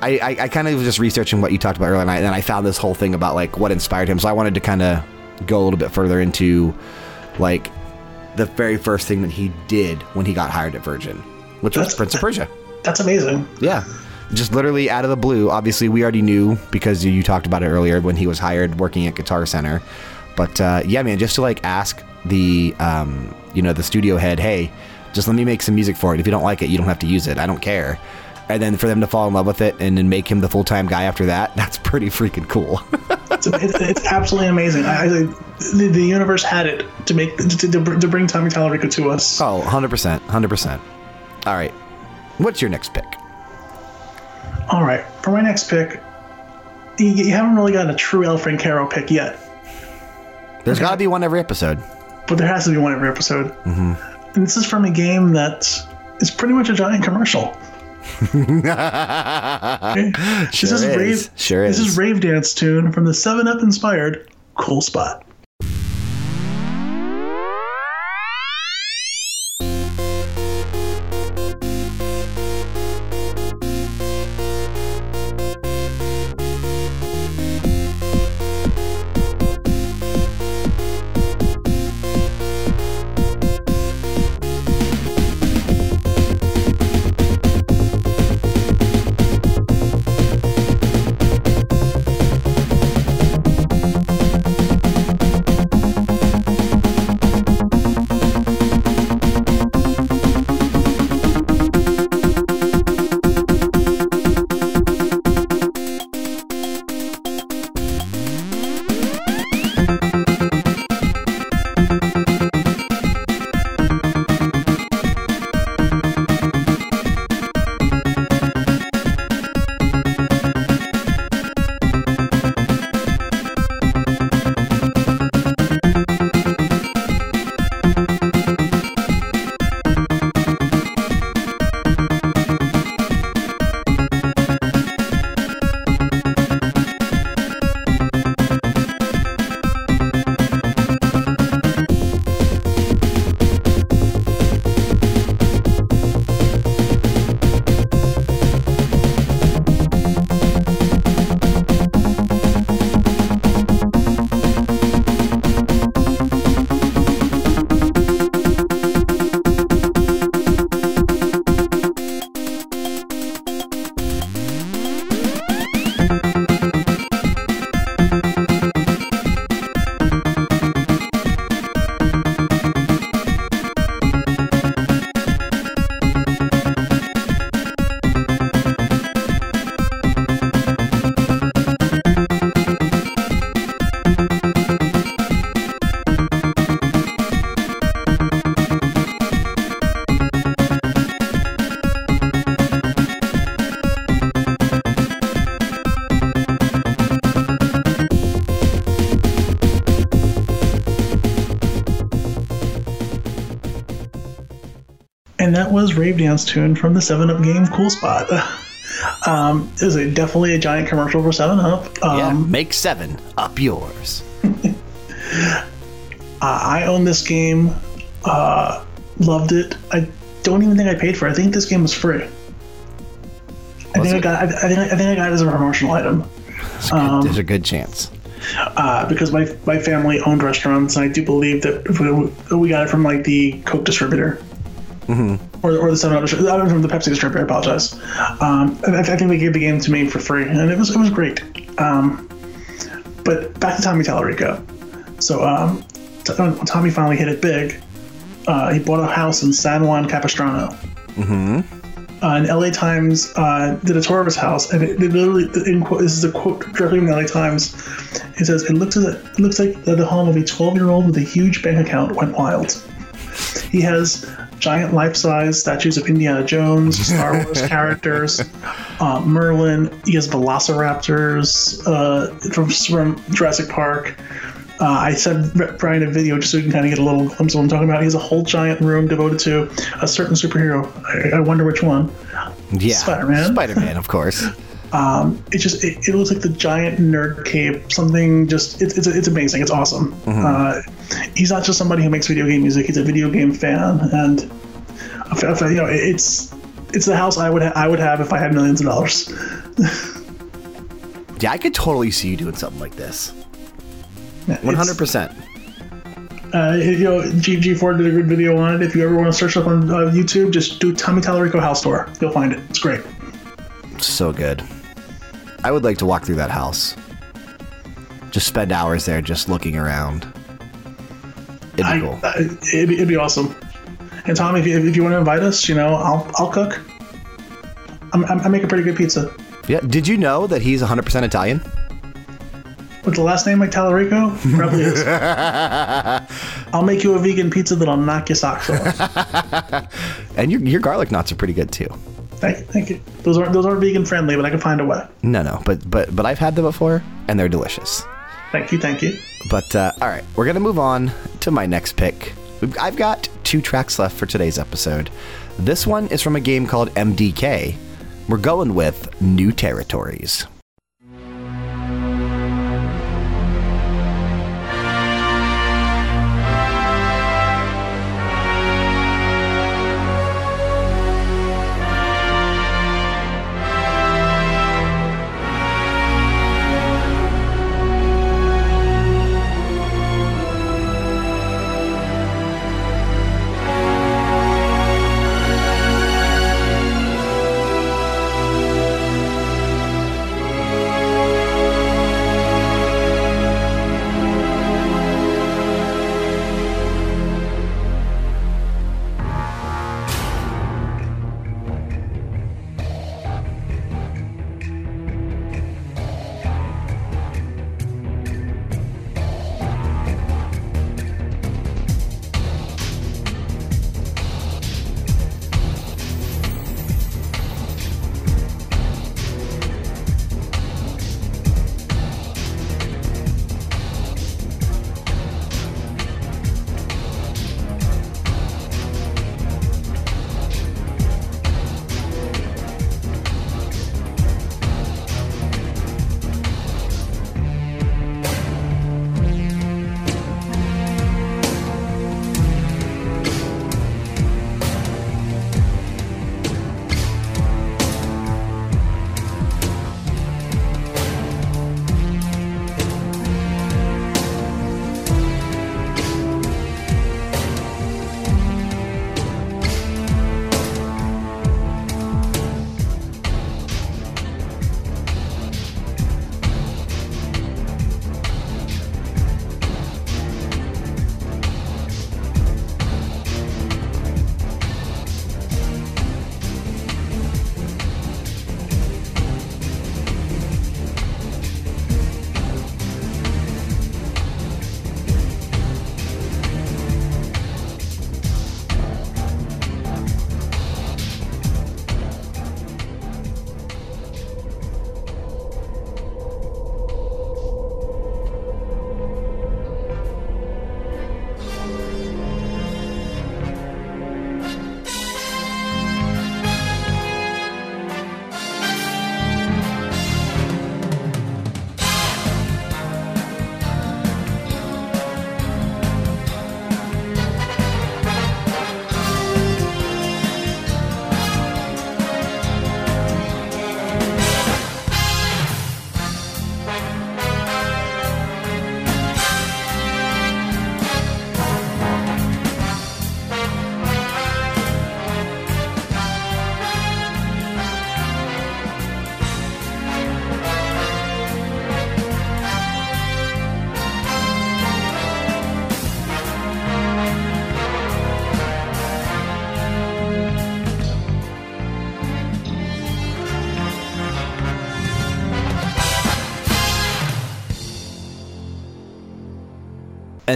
I, I, I kind of was just researching what you talked about earlier, and I, and I found this whole thing about like what inspired him. So I wanted to kind of go a little bit further into like the very first thing that he did when he got hired at Virgin, which was Prince of Persia. That's amazing. Yeah. Just literally out of the blue. Obviously, we already knew because you, you talked about it earlier when he was hired working at Guitar Center. But uh, yeah, man, just to like ask the um, you know the studio head, hey, just let me make some music for it. If you don't like it, you don't have to use it. I don't care. And then for them to fall in love with it and then make him the full time guy after that, that's pretty freaking cool. It's, it's, it's absolutely amazing. I, I, the, the universe had it to make to, to, to bring Tommy Tallarico to us. oh, 100%. 100%. All right. What's your next pick? All right, for my next pick, you, you haven't really gotten a true El Francaro pick yet, There's got to be one every episode. but there has to be one every episode. Mm-hmm. And this is from a game that is pretty much a giant commercial. Sure this is, is. rave. Sure This is. is rave dance tune from the Seven Up inspired Cool Spot. Rave Dance Tune from the 7 Up game Cool Spot. Um, it was a, definitely a giant commercial for 7 Up. Um, yeah, make seven up yours. I own this game, uh, loved it. I don't even think I paid for it. I think this game was free. I think I got. I, I think. I think I got it as a promotional item There's a good, there's a good chance. uh, because my my family owned restaurants, and I do believe that we, we got it from like the Coke distributor, or, or the Seven distributor. I mean, from the Pepsi distributor. I apologize. Um, I, I think they gave the game to me for free, and it was it was great. Um, but back to Tommy Tallarico. So um, t- Tommy finally hit it big, uh, he bought a house in San Juan Capistrano. Mm-hmm. Uh, and LA Times uh, did a tour of his house, and it, it literally, in quote, this is a quote directly from the LA Times. It says, "It looks as it looks like the home of a 12-year-old with a huge bank account went wild." He has giant life-size statues of Indiana Jones, Star Wars characters, uh, Merlin. He has velociraptors uh, from, from Jurassic Park. Uh, I sent Brian a video just so you can kind of get a little glimpse of what I'm talking about. He has a whole giant room devoted to a certain superhero. I, I wonder which one. Yeah, Spider-Man. Spider-Man, of course. It just it, it looks like the giant nerd cape. Something just it's it's, it's amazing. It's awesome. Uh, he's not just somebody who makes video game music. He's a video game fan, and you know it's it's the house I would ha- I would have if I had millions of dollars. Yeah, I could totally see you doing something like this. One hundred percent. Uh, you know, GG Ford did a good video on it. If you ever want to search up on uh, YouTube, just do Tommy Tallarico house tour. You'll find it. It's great. So good. I would like to walk through that house. Just spend hours there, just looking around. It'd be I, cool. I, it'd, be, it'd be awesome. And Tommy, if you, if you want to invite us, you know, I'll I'll cook. I'm, I'm, I make a pretty good pizza. Yeah. Did you know that he's 100% Italian? With the last name like Tallarico, probably is. I'll make you a vegan pizza that'll knock your socks off. And your, your garlic knots are pretty good too. Thank, you, thank you. Those aren't those aren't vegan friendly, but I can find a way. No, no, but but but I've had them before, and they're delicious. Thank you, thank you. But uh, all right, we're gonna move on to my next pick. I've got two tracks left for today's episode. This one is from a game called MDK. We're going with New Territories.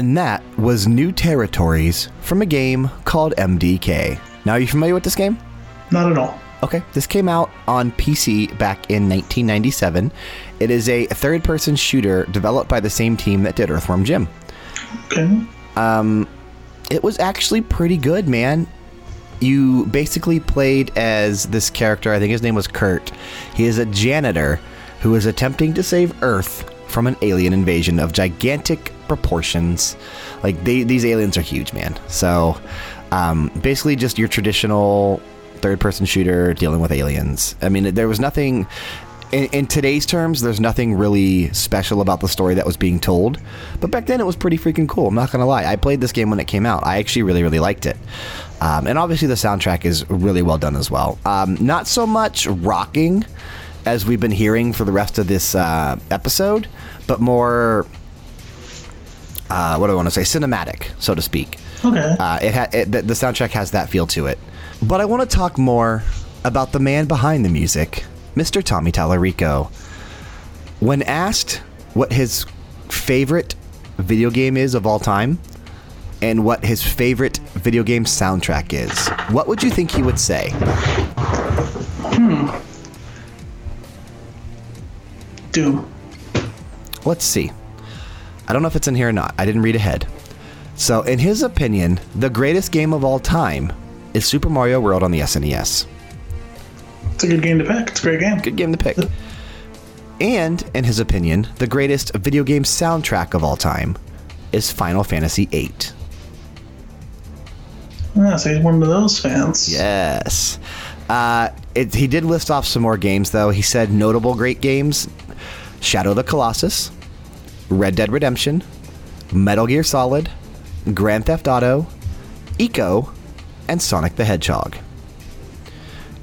And that was New Territories from a game called MDK. Now, are you familiar with this game? Not at all. Okay, this came out on PC back in 1997. It is a third person shooter developed by the same team that did Earthworm Jim. Okay. Um, It was actually pretty good, man. You basically played as this character, I think his name was Kurt. He is a janitor who is attempting to save Earth from an alien invasion of gigantic proportions. Like, they, these aliens are huge, man. So, um, basically, just your traditional third person shooter dealing with aliens. I mean, there was nothing. In, in today's terms, there's nothing really special about the story that was being told. But back then, it was pretty freaking cool. I'm not going to lie. I played this game when it came out. I actually really, really liked it. Um, and obviously, the soundtrack is really well done as well. Um, not so much rocking as we've been hearing for the rest of this uh, episode, but more, uh, what do I want to say, cinematic, so to speak. Okay. Uh, it, ha- it the, the soundtrack has that feel to it. But I want to talk more about the man behind the music, Mr. Tommy Tallarico. When asked what his favorite video game is of all time and what his favorite video game soundtrack is, what would you think he would say? Doom. Let's see. I don't know if it's in here or not. I didn't read ahead. So, in his opinion, the greatest game of all time is Super Mario World on the SNES. It's a good game to pick. It's a great game. Good game to pick. And, in his opinion, the greatest video game soundtrack of all time is Final Fantasy VIII. Yeah, so he's one of those fans. Yes. Uh, it, he did list off some more games, though. He said notable great games Shadow of the Colossus, Red Dead Redemption, Metal Gear Solid, Grand Theft Auto, Ico, and Sonic the Hedgehog.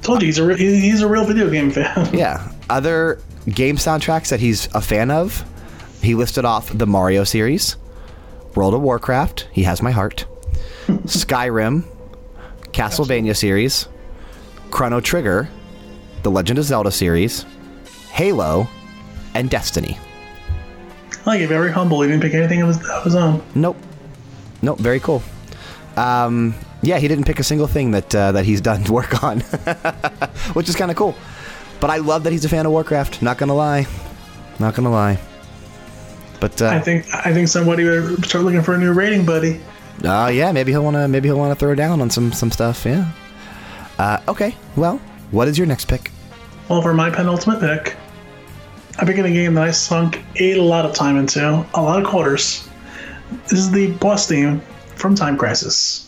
Told you he's a he's a real video game fan. Yeah. Other game soundtracks that he's a fan of, he listed off the Mario series, World of Warcraft, He Has My Heart, Skyrim, Castlevania series, Chrono Trigger, The Legend of Zelda series, Halo, and Destiny. I like it. Very humble. He didn't pick anything of his, of his own. Nope. Nope. Very cool. Um, yeah, he didn't pick a single thing that uh, that he's done to work on, which is kind of cool. But I love that he's a fan of Warcraft. Not gonna lie. Not gonna lie. But uh, I think I think somebody would start looking for a new rating, buddy. Uh, yeah, maybe he'll want to. Maybe he'll want to throw down on some some stuff. Yeah. Uh, okay. Well, what is your next pick? Well, for my penultimate pick, I'm picking a game that I sunk a lot of time into, a lot of quarters. This is the boss theme from Time Crisis.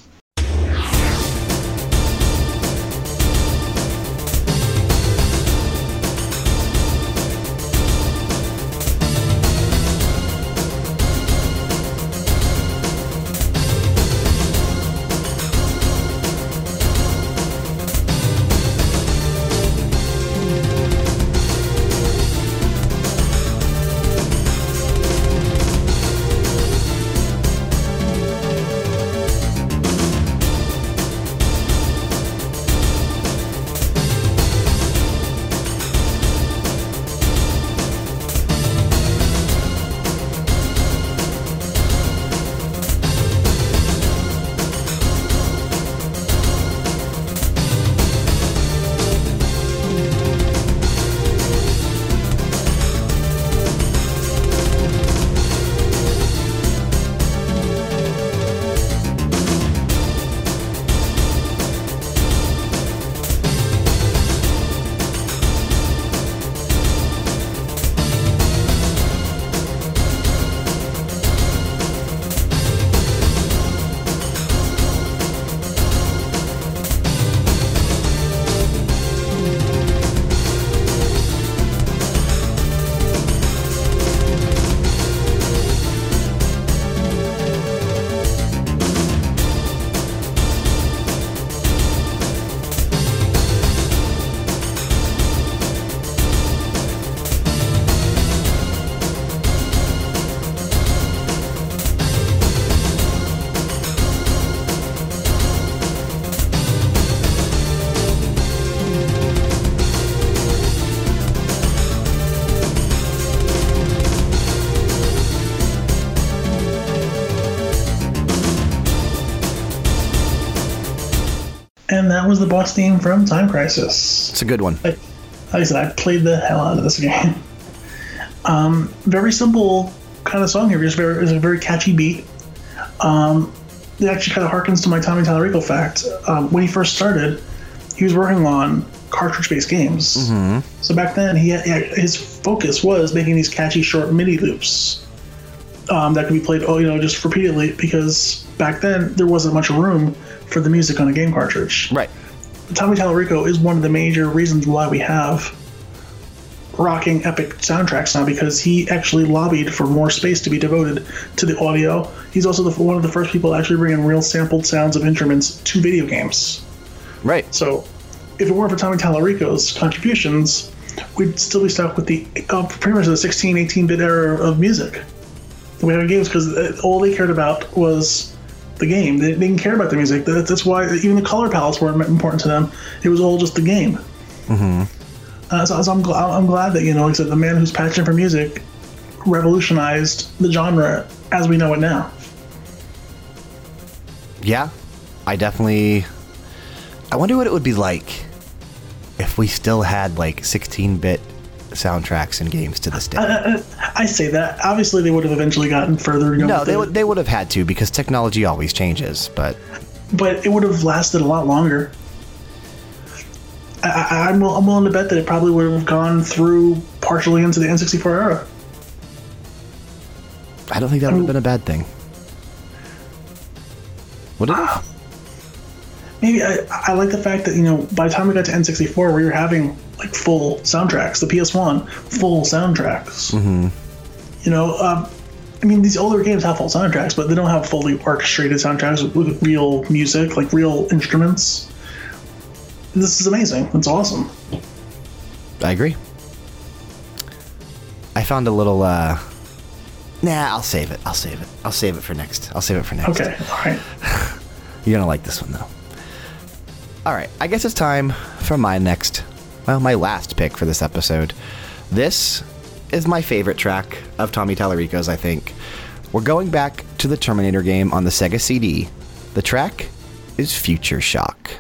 Boss theme from Time Crisis. It's a good one. Like, like I said, I played the hell out of this game. Um, very simple kind of song here. Just very, it's a very catchy beat. Um, it actually kind of harkens to my Tommy Tallarico fact. Um, when he first started, he was working on cartridge-based games. So back then, he had, his focus was making these catchy short MIDI loops um, that could be played, oh, you know, just repeatedly. Because back then, there wasn't much room for the music on a game cartridge. Right. Tommy Tallarico is one of the major reasons why we have rocking epic soundtracks now because he actually lobbied for more space to be devoted to the audio. He's also the, one of the first people actually bring in real sampled sounds of instruments to video games. Right. So, if it weren't for Tommy Tallarico's contributions, we'd still be stuck with the uh, pretty much the 16, 18 bit era of music. We have games because all they cared about was the game. They, they didn't care about the music. That- That's why even the color palettes weren't important to them. It was all just the game. Mm-hmm. Uh, so, so I'm, gl- I'm glad that you know, like I said, the man whose passion for music revolutionized the genre as we know it now. Yeah. I definitely. I wonder what it would be like if we still had like 16 bit soundtracks and games to this day. I say that. Obviously, they would have eventually gotten further. No, they the- would they would have had to because technology always changes. But but it would have lasted a lot longer. I, I, I'm, I'm willing to bet that it probably would have gone through partially into the N64 era. I don't think that would have mm. been a bad thing. Would it? have? Maybe I, I like the fact that you know by the time we got to N64, we you're having like full soundtracks, the PS1 full soundtracks. Mm-hmm. You know, um, I mean these older games have full soundtracks, but they don't have fully orchestrated soundtracks with, with real music, like real instruments. This is amazing. It's awesome. I agree. I found a little. uh Nah, I'll save it. I'll save it. I'll save it for next. I'll save it for next. Okay, all right. You're gonna like this one though. All right, I guess it's time for my next, well, my last pick for this episode. This is my favorite track of Tommy Tallarico's. I think we're going back to the Terminator game on the Sega CD. The track is Future Shock.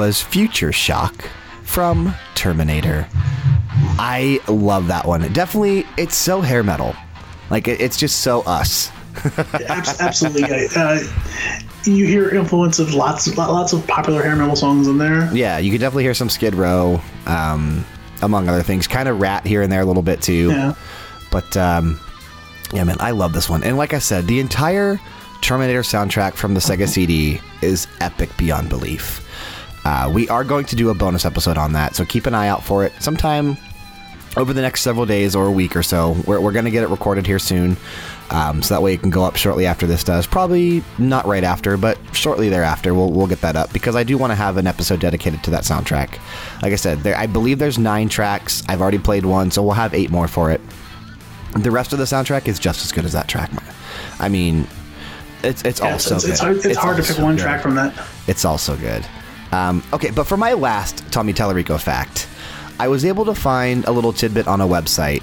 Was Future Shock from Terminator. I love that one. Definitely, it's so hair metal. Like, it's just so us. Absolutely. Uh, you hear influence of lots of lots of popular hair metal songs in there. Yeah, you could definitely hear some Skid Row, um, among other things. Kind of Ratt here and there a little bit too. Yeah. But um, yeah, man, I love this one. And like I said, the entire Terminator soundtrack from the Sega CD is epic beyond belief. Uh, we are going to do a bonus episode on that, so keep an eye out for it sometime over the next several days or a week or so. We're, we're going to get it recorded here soon, um, so that way it can go up shortly after this does. Probably not right after, but shortly thereafter, we'll, we'll get that up because I do want to have an episode dedicated to that soundtrack. Like I said, there, I believe there's nine tracks. I've already played one, so we'll have eight more for it. The rest of the soundtrack is just as good as that track. I mean, it's it's Yeah, also it's, it's, good. hard, it's hard to pick also one good. track from that. It's also good. Um, okay, but for my last Tommy Tallarico fact, I was able to find a little tidbit on a website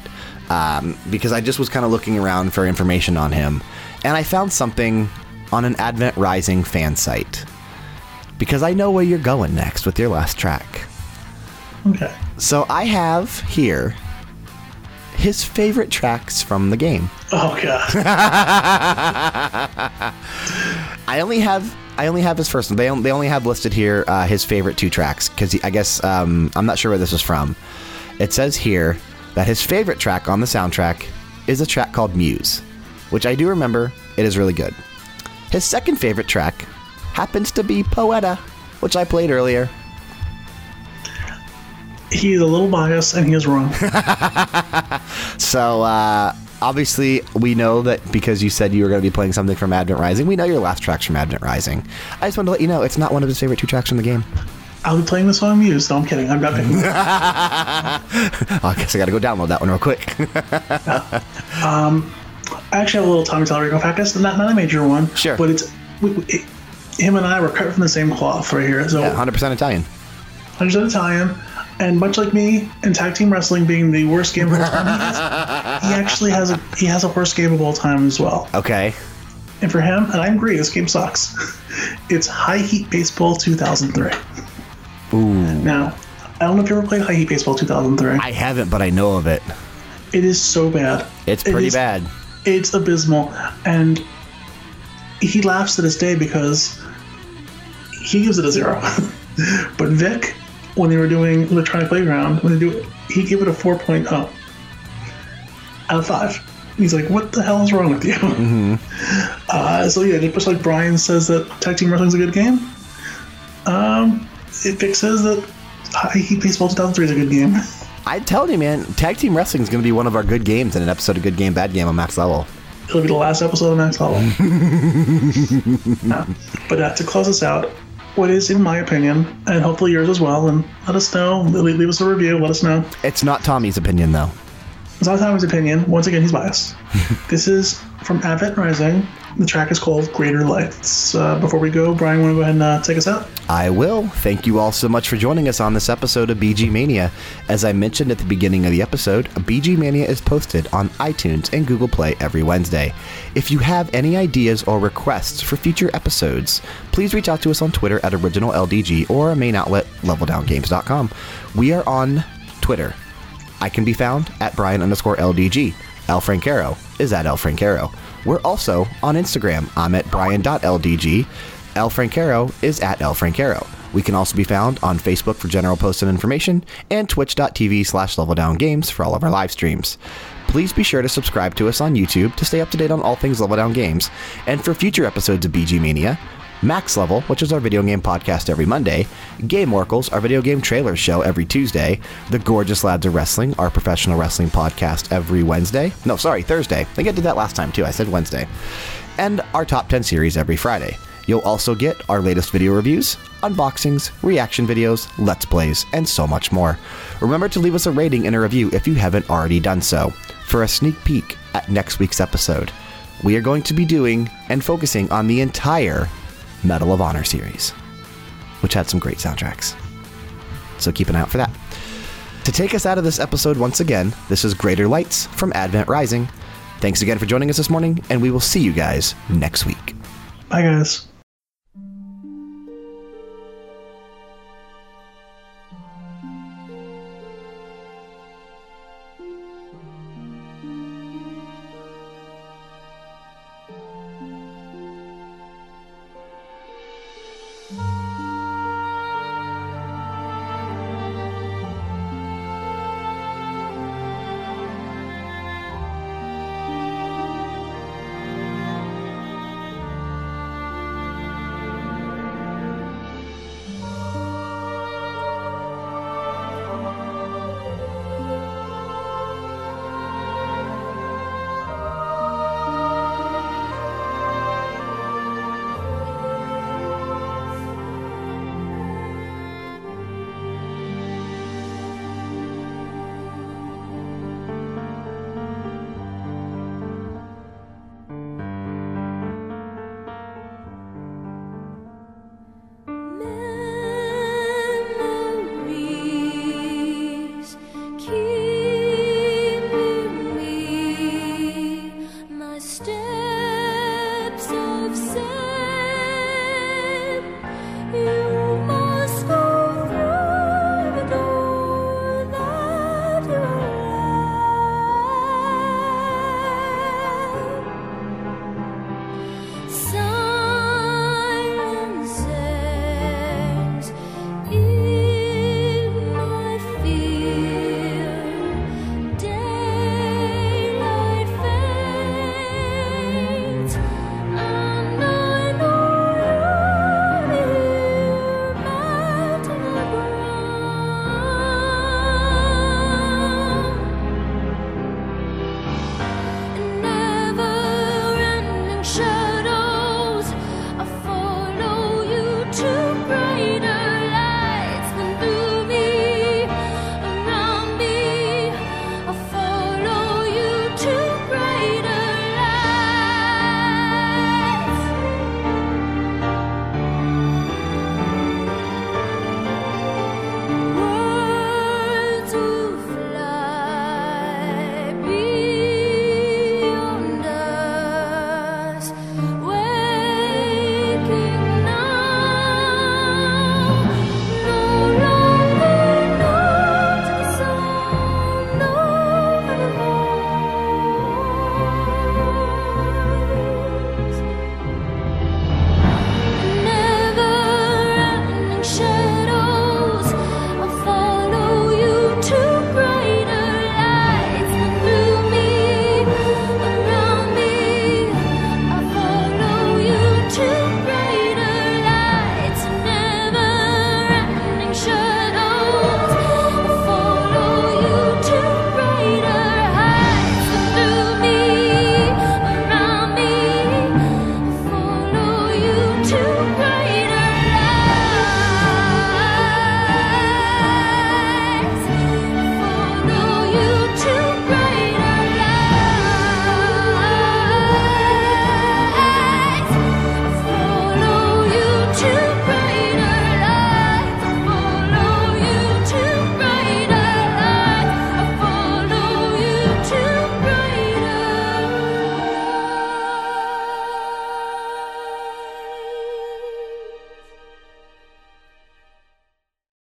um, because I just was kind of looking around for information on him, and I found something on an Advent Rising fan site. Because I know where you're going next with your last track. Okay. So I have here his favorite tracks from the game. Oh god. I only have I only have his first one. They, on- they only have listed here uh, his favorite two tracks because I guess um, I'm not sure where this is from. It says here that his favorite track on the soundtrack is a track called Muse, which I do remember. It is really good. His second favorite track happens to be Poeta, which I played earlier. He's a little biased and he is wrong. So uh, obviously, we know that because you said you were going to be playing something from Advent Rising. We know your last track's from Advent Rising. I just wanted to let you know it's not one of his favorite two tracks from the game. I'll be playing the song Muse. No, I'm kidding. I'm not picking. Oh, I guess I got to go download that one real quick. Um, I actually have a little Tommy Tallarico fact. It's not, not a major one. Sure. But it's we, we, him and I were cut from the same cloth right here. So Yeah, 100% Italian. 100% Italian. And much like me, and tag team wrestling being the worst game of all time, he, has, he actually has a he has a worst game of all time as well. Okay. And for him, and I agree, this game sucks. It's High Heat Baseball 2003. Ooh. Now, I don't know if you ever played High Heat Baseball 2003. I haven't, but I know of it. It is so bad. It's pretty is- bad. It's abysmal, and he laughs to this day because he gives it a zero. but Vic, when they were doing Electronic Playground, when they do he gave it a 4.0 out of five. He's like, "What the hell is wrong with you?" Uh, so yeah, just like Brian says that Tag Team wrestling is a good game. Um, Vic says that High Heat Baseball 2003 is a good game. I tell you, man, Tag Team Wrestling is going to be one of our good games in an episode of Good Game, Bad Game on Max Level. It'll be the last episode of Max Level. But uh, to close us out, what is, in my opinion, and hopefully yours as well, and let us know, leave, us a review, let us know. It's not Tommy's opinion, though. It's not Tommy's opinion. Once again, he's biased. this is from Advent Rising. The track is called Greater Lights. Uh, before we go, Brian, want to go ahead and uh, take us out? I will. Thank you all so much for joining us on this episode of BG Mania. As I mentioned at the beginning of the episode, BG Mania is posted on iTunes and Google Play every Wednesday. If you have any ideas or requests for future episodes, please reach out to us on Twitter at OriginalLDG or our main outlet, LevelDownGames.com. We are on Twitter. I can be found at Brian underscore LDG. El Francaro is at El Francaro. We're also on Instagram. I'm at Brian.LDG. El Francaro is at El Francaro. We can also be found on Facebook for general posts and information and twitch.tv slash level down games for all of our live streams. Please be sure to subscribe to us on YouTube to stay up to date on all things Level Down Games. And for future episodes of BG Mania, Max Level, which is our video game podcast every Monday, Game Oracles, our video game trailer show every Tuesday, The Gorgeous Lads of Wrestling, our professional wrestling podcast every Wednesday. No, sorry, Thursday. I think I did that last time too. I said Wednesday. And our top 10 series every Friday. You'll also get our latest video reviews, unboxings, reaction videos, let's plays, and so much more. Remember to leave us a rating and a review if you haven't already done so, for a sneak peek at next week's episode. We are going to be doing and focusing on the entire Medal of Honor series, which had some great soundtracks. So keep an eye out for that. To take us out of this episode once again, this is Greater Lights from Advent Rising. Thanks again for joining us this morning, and we will see you guys next week. Bye, guys.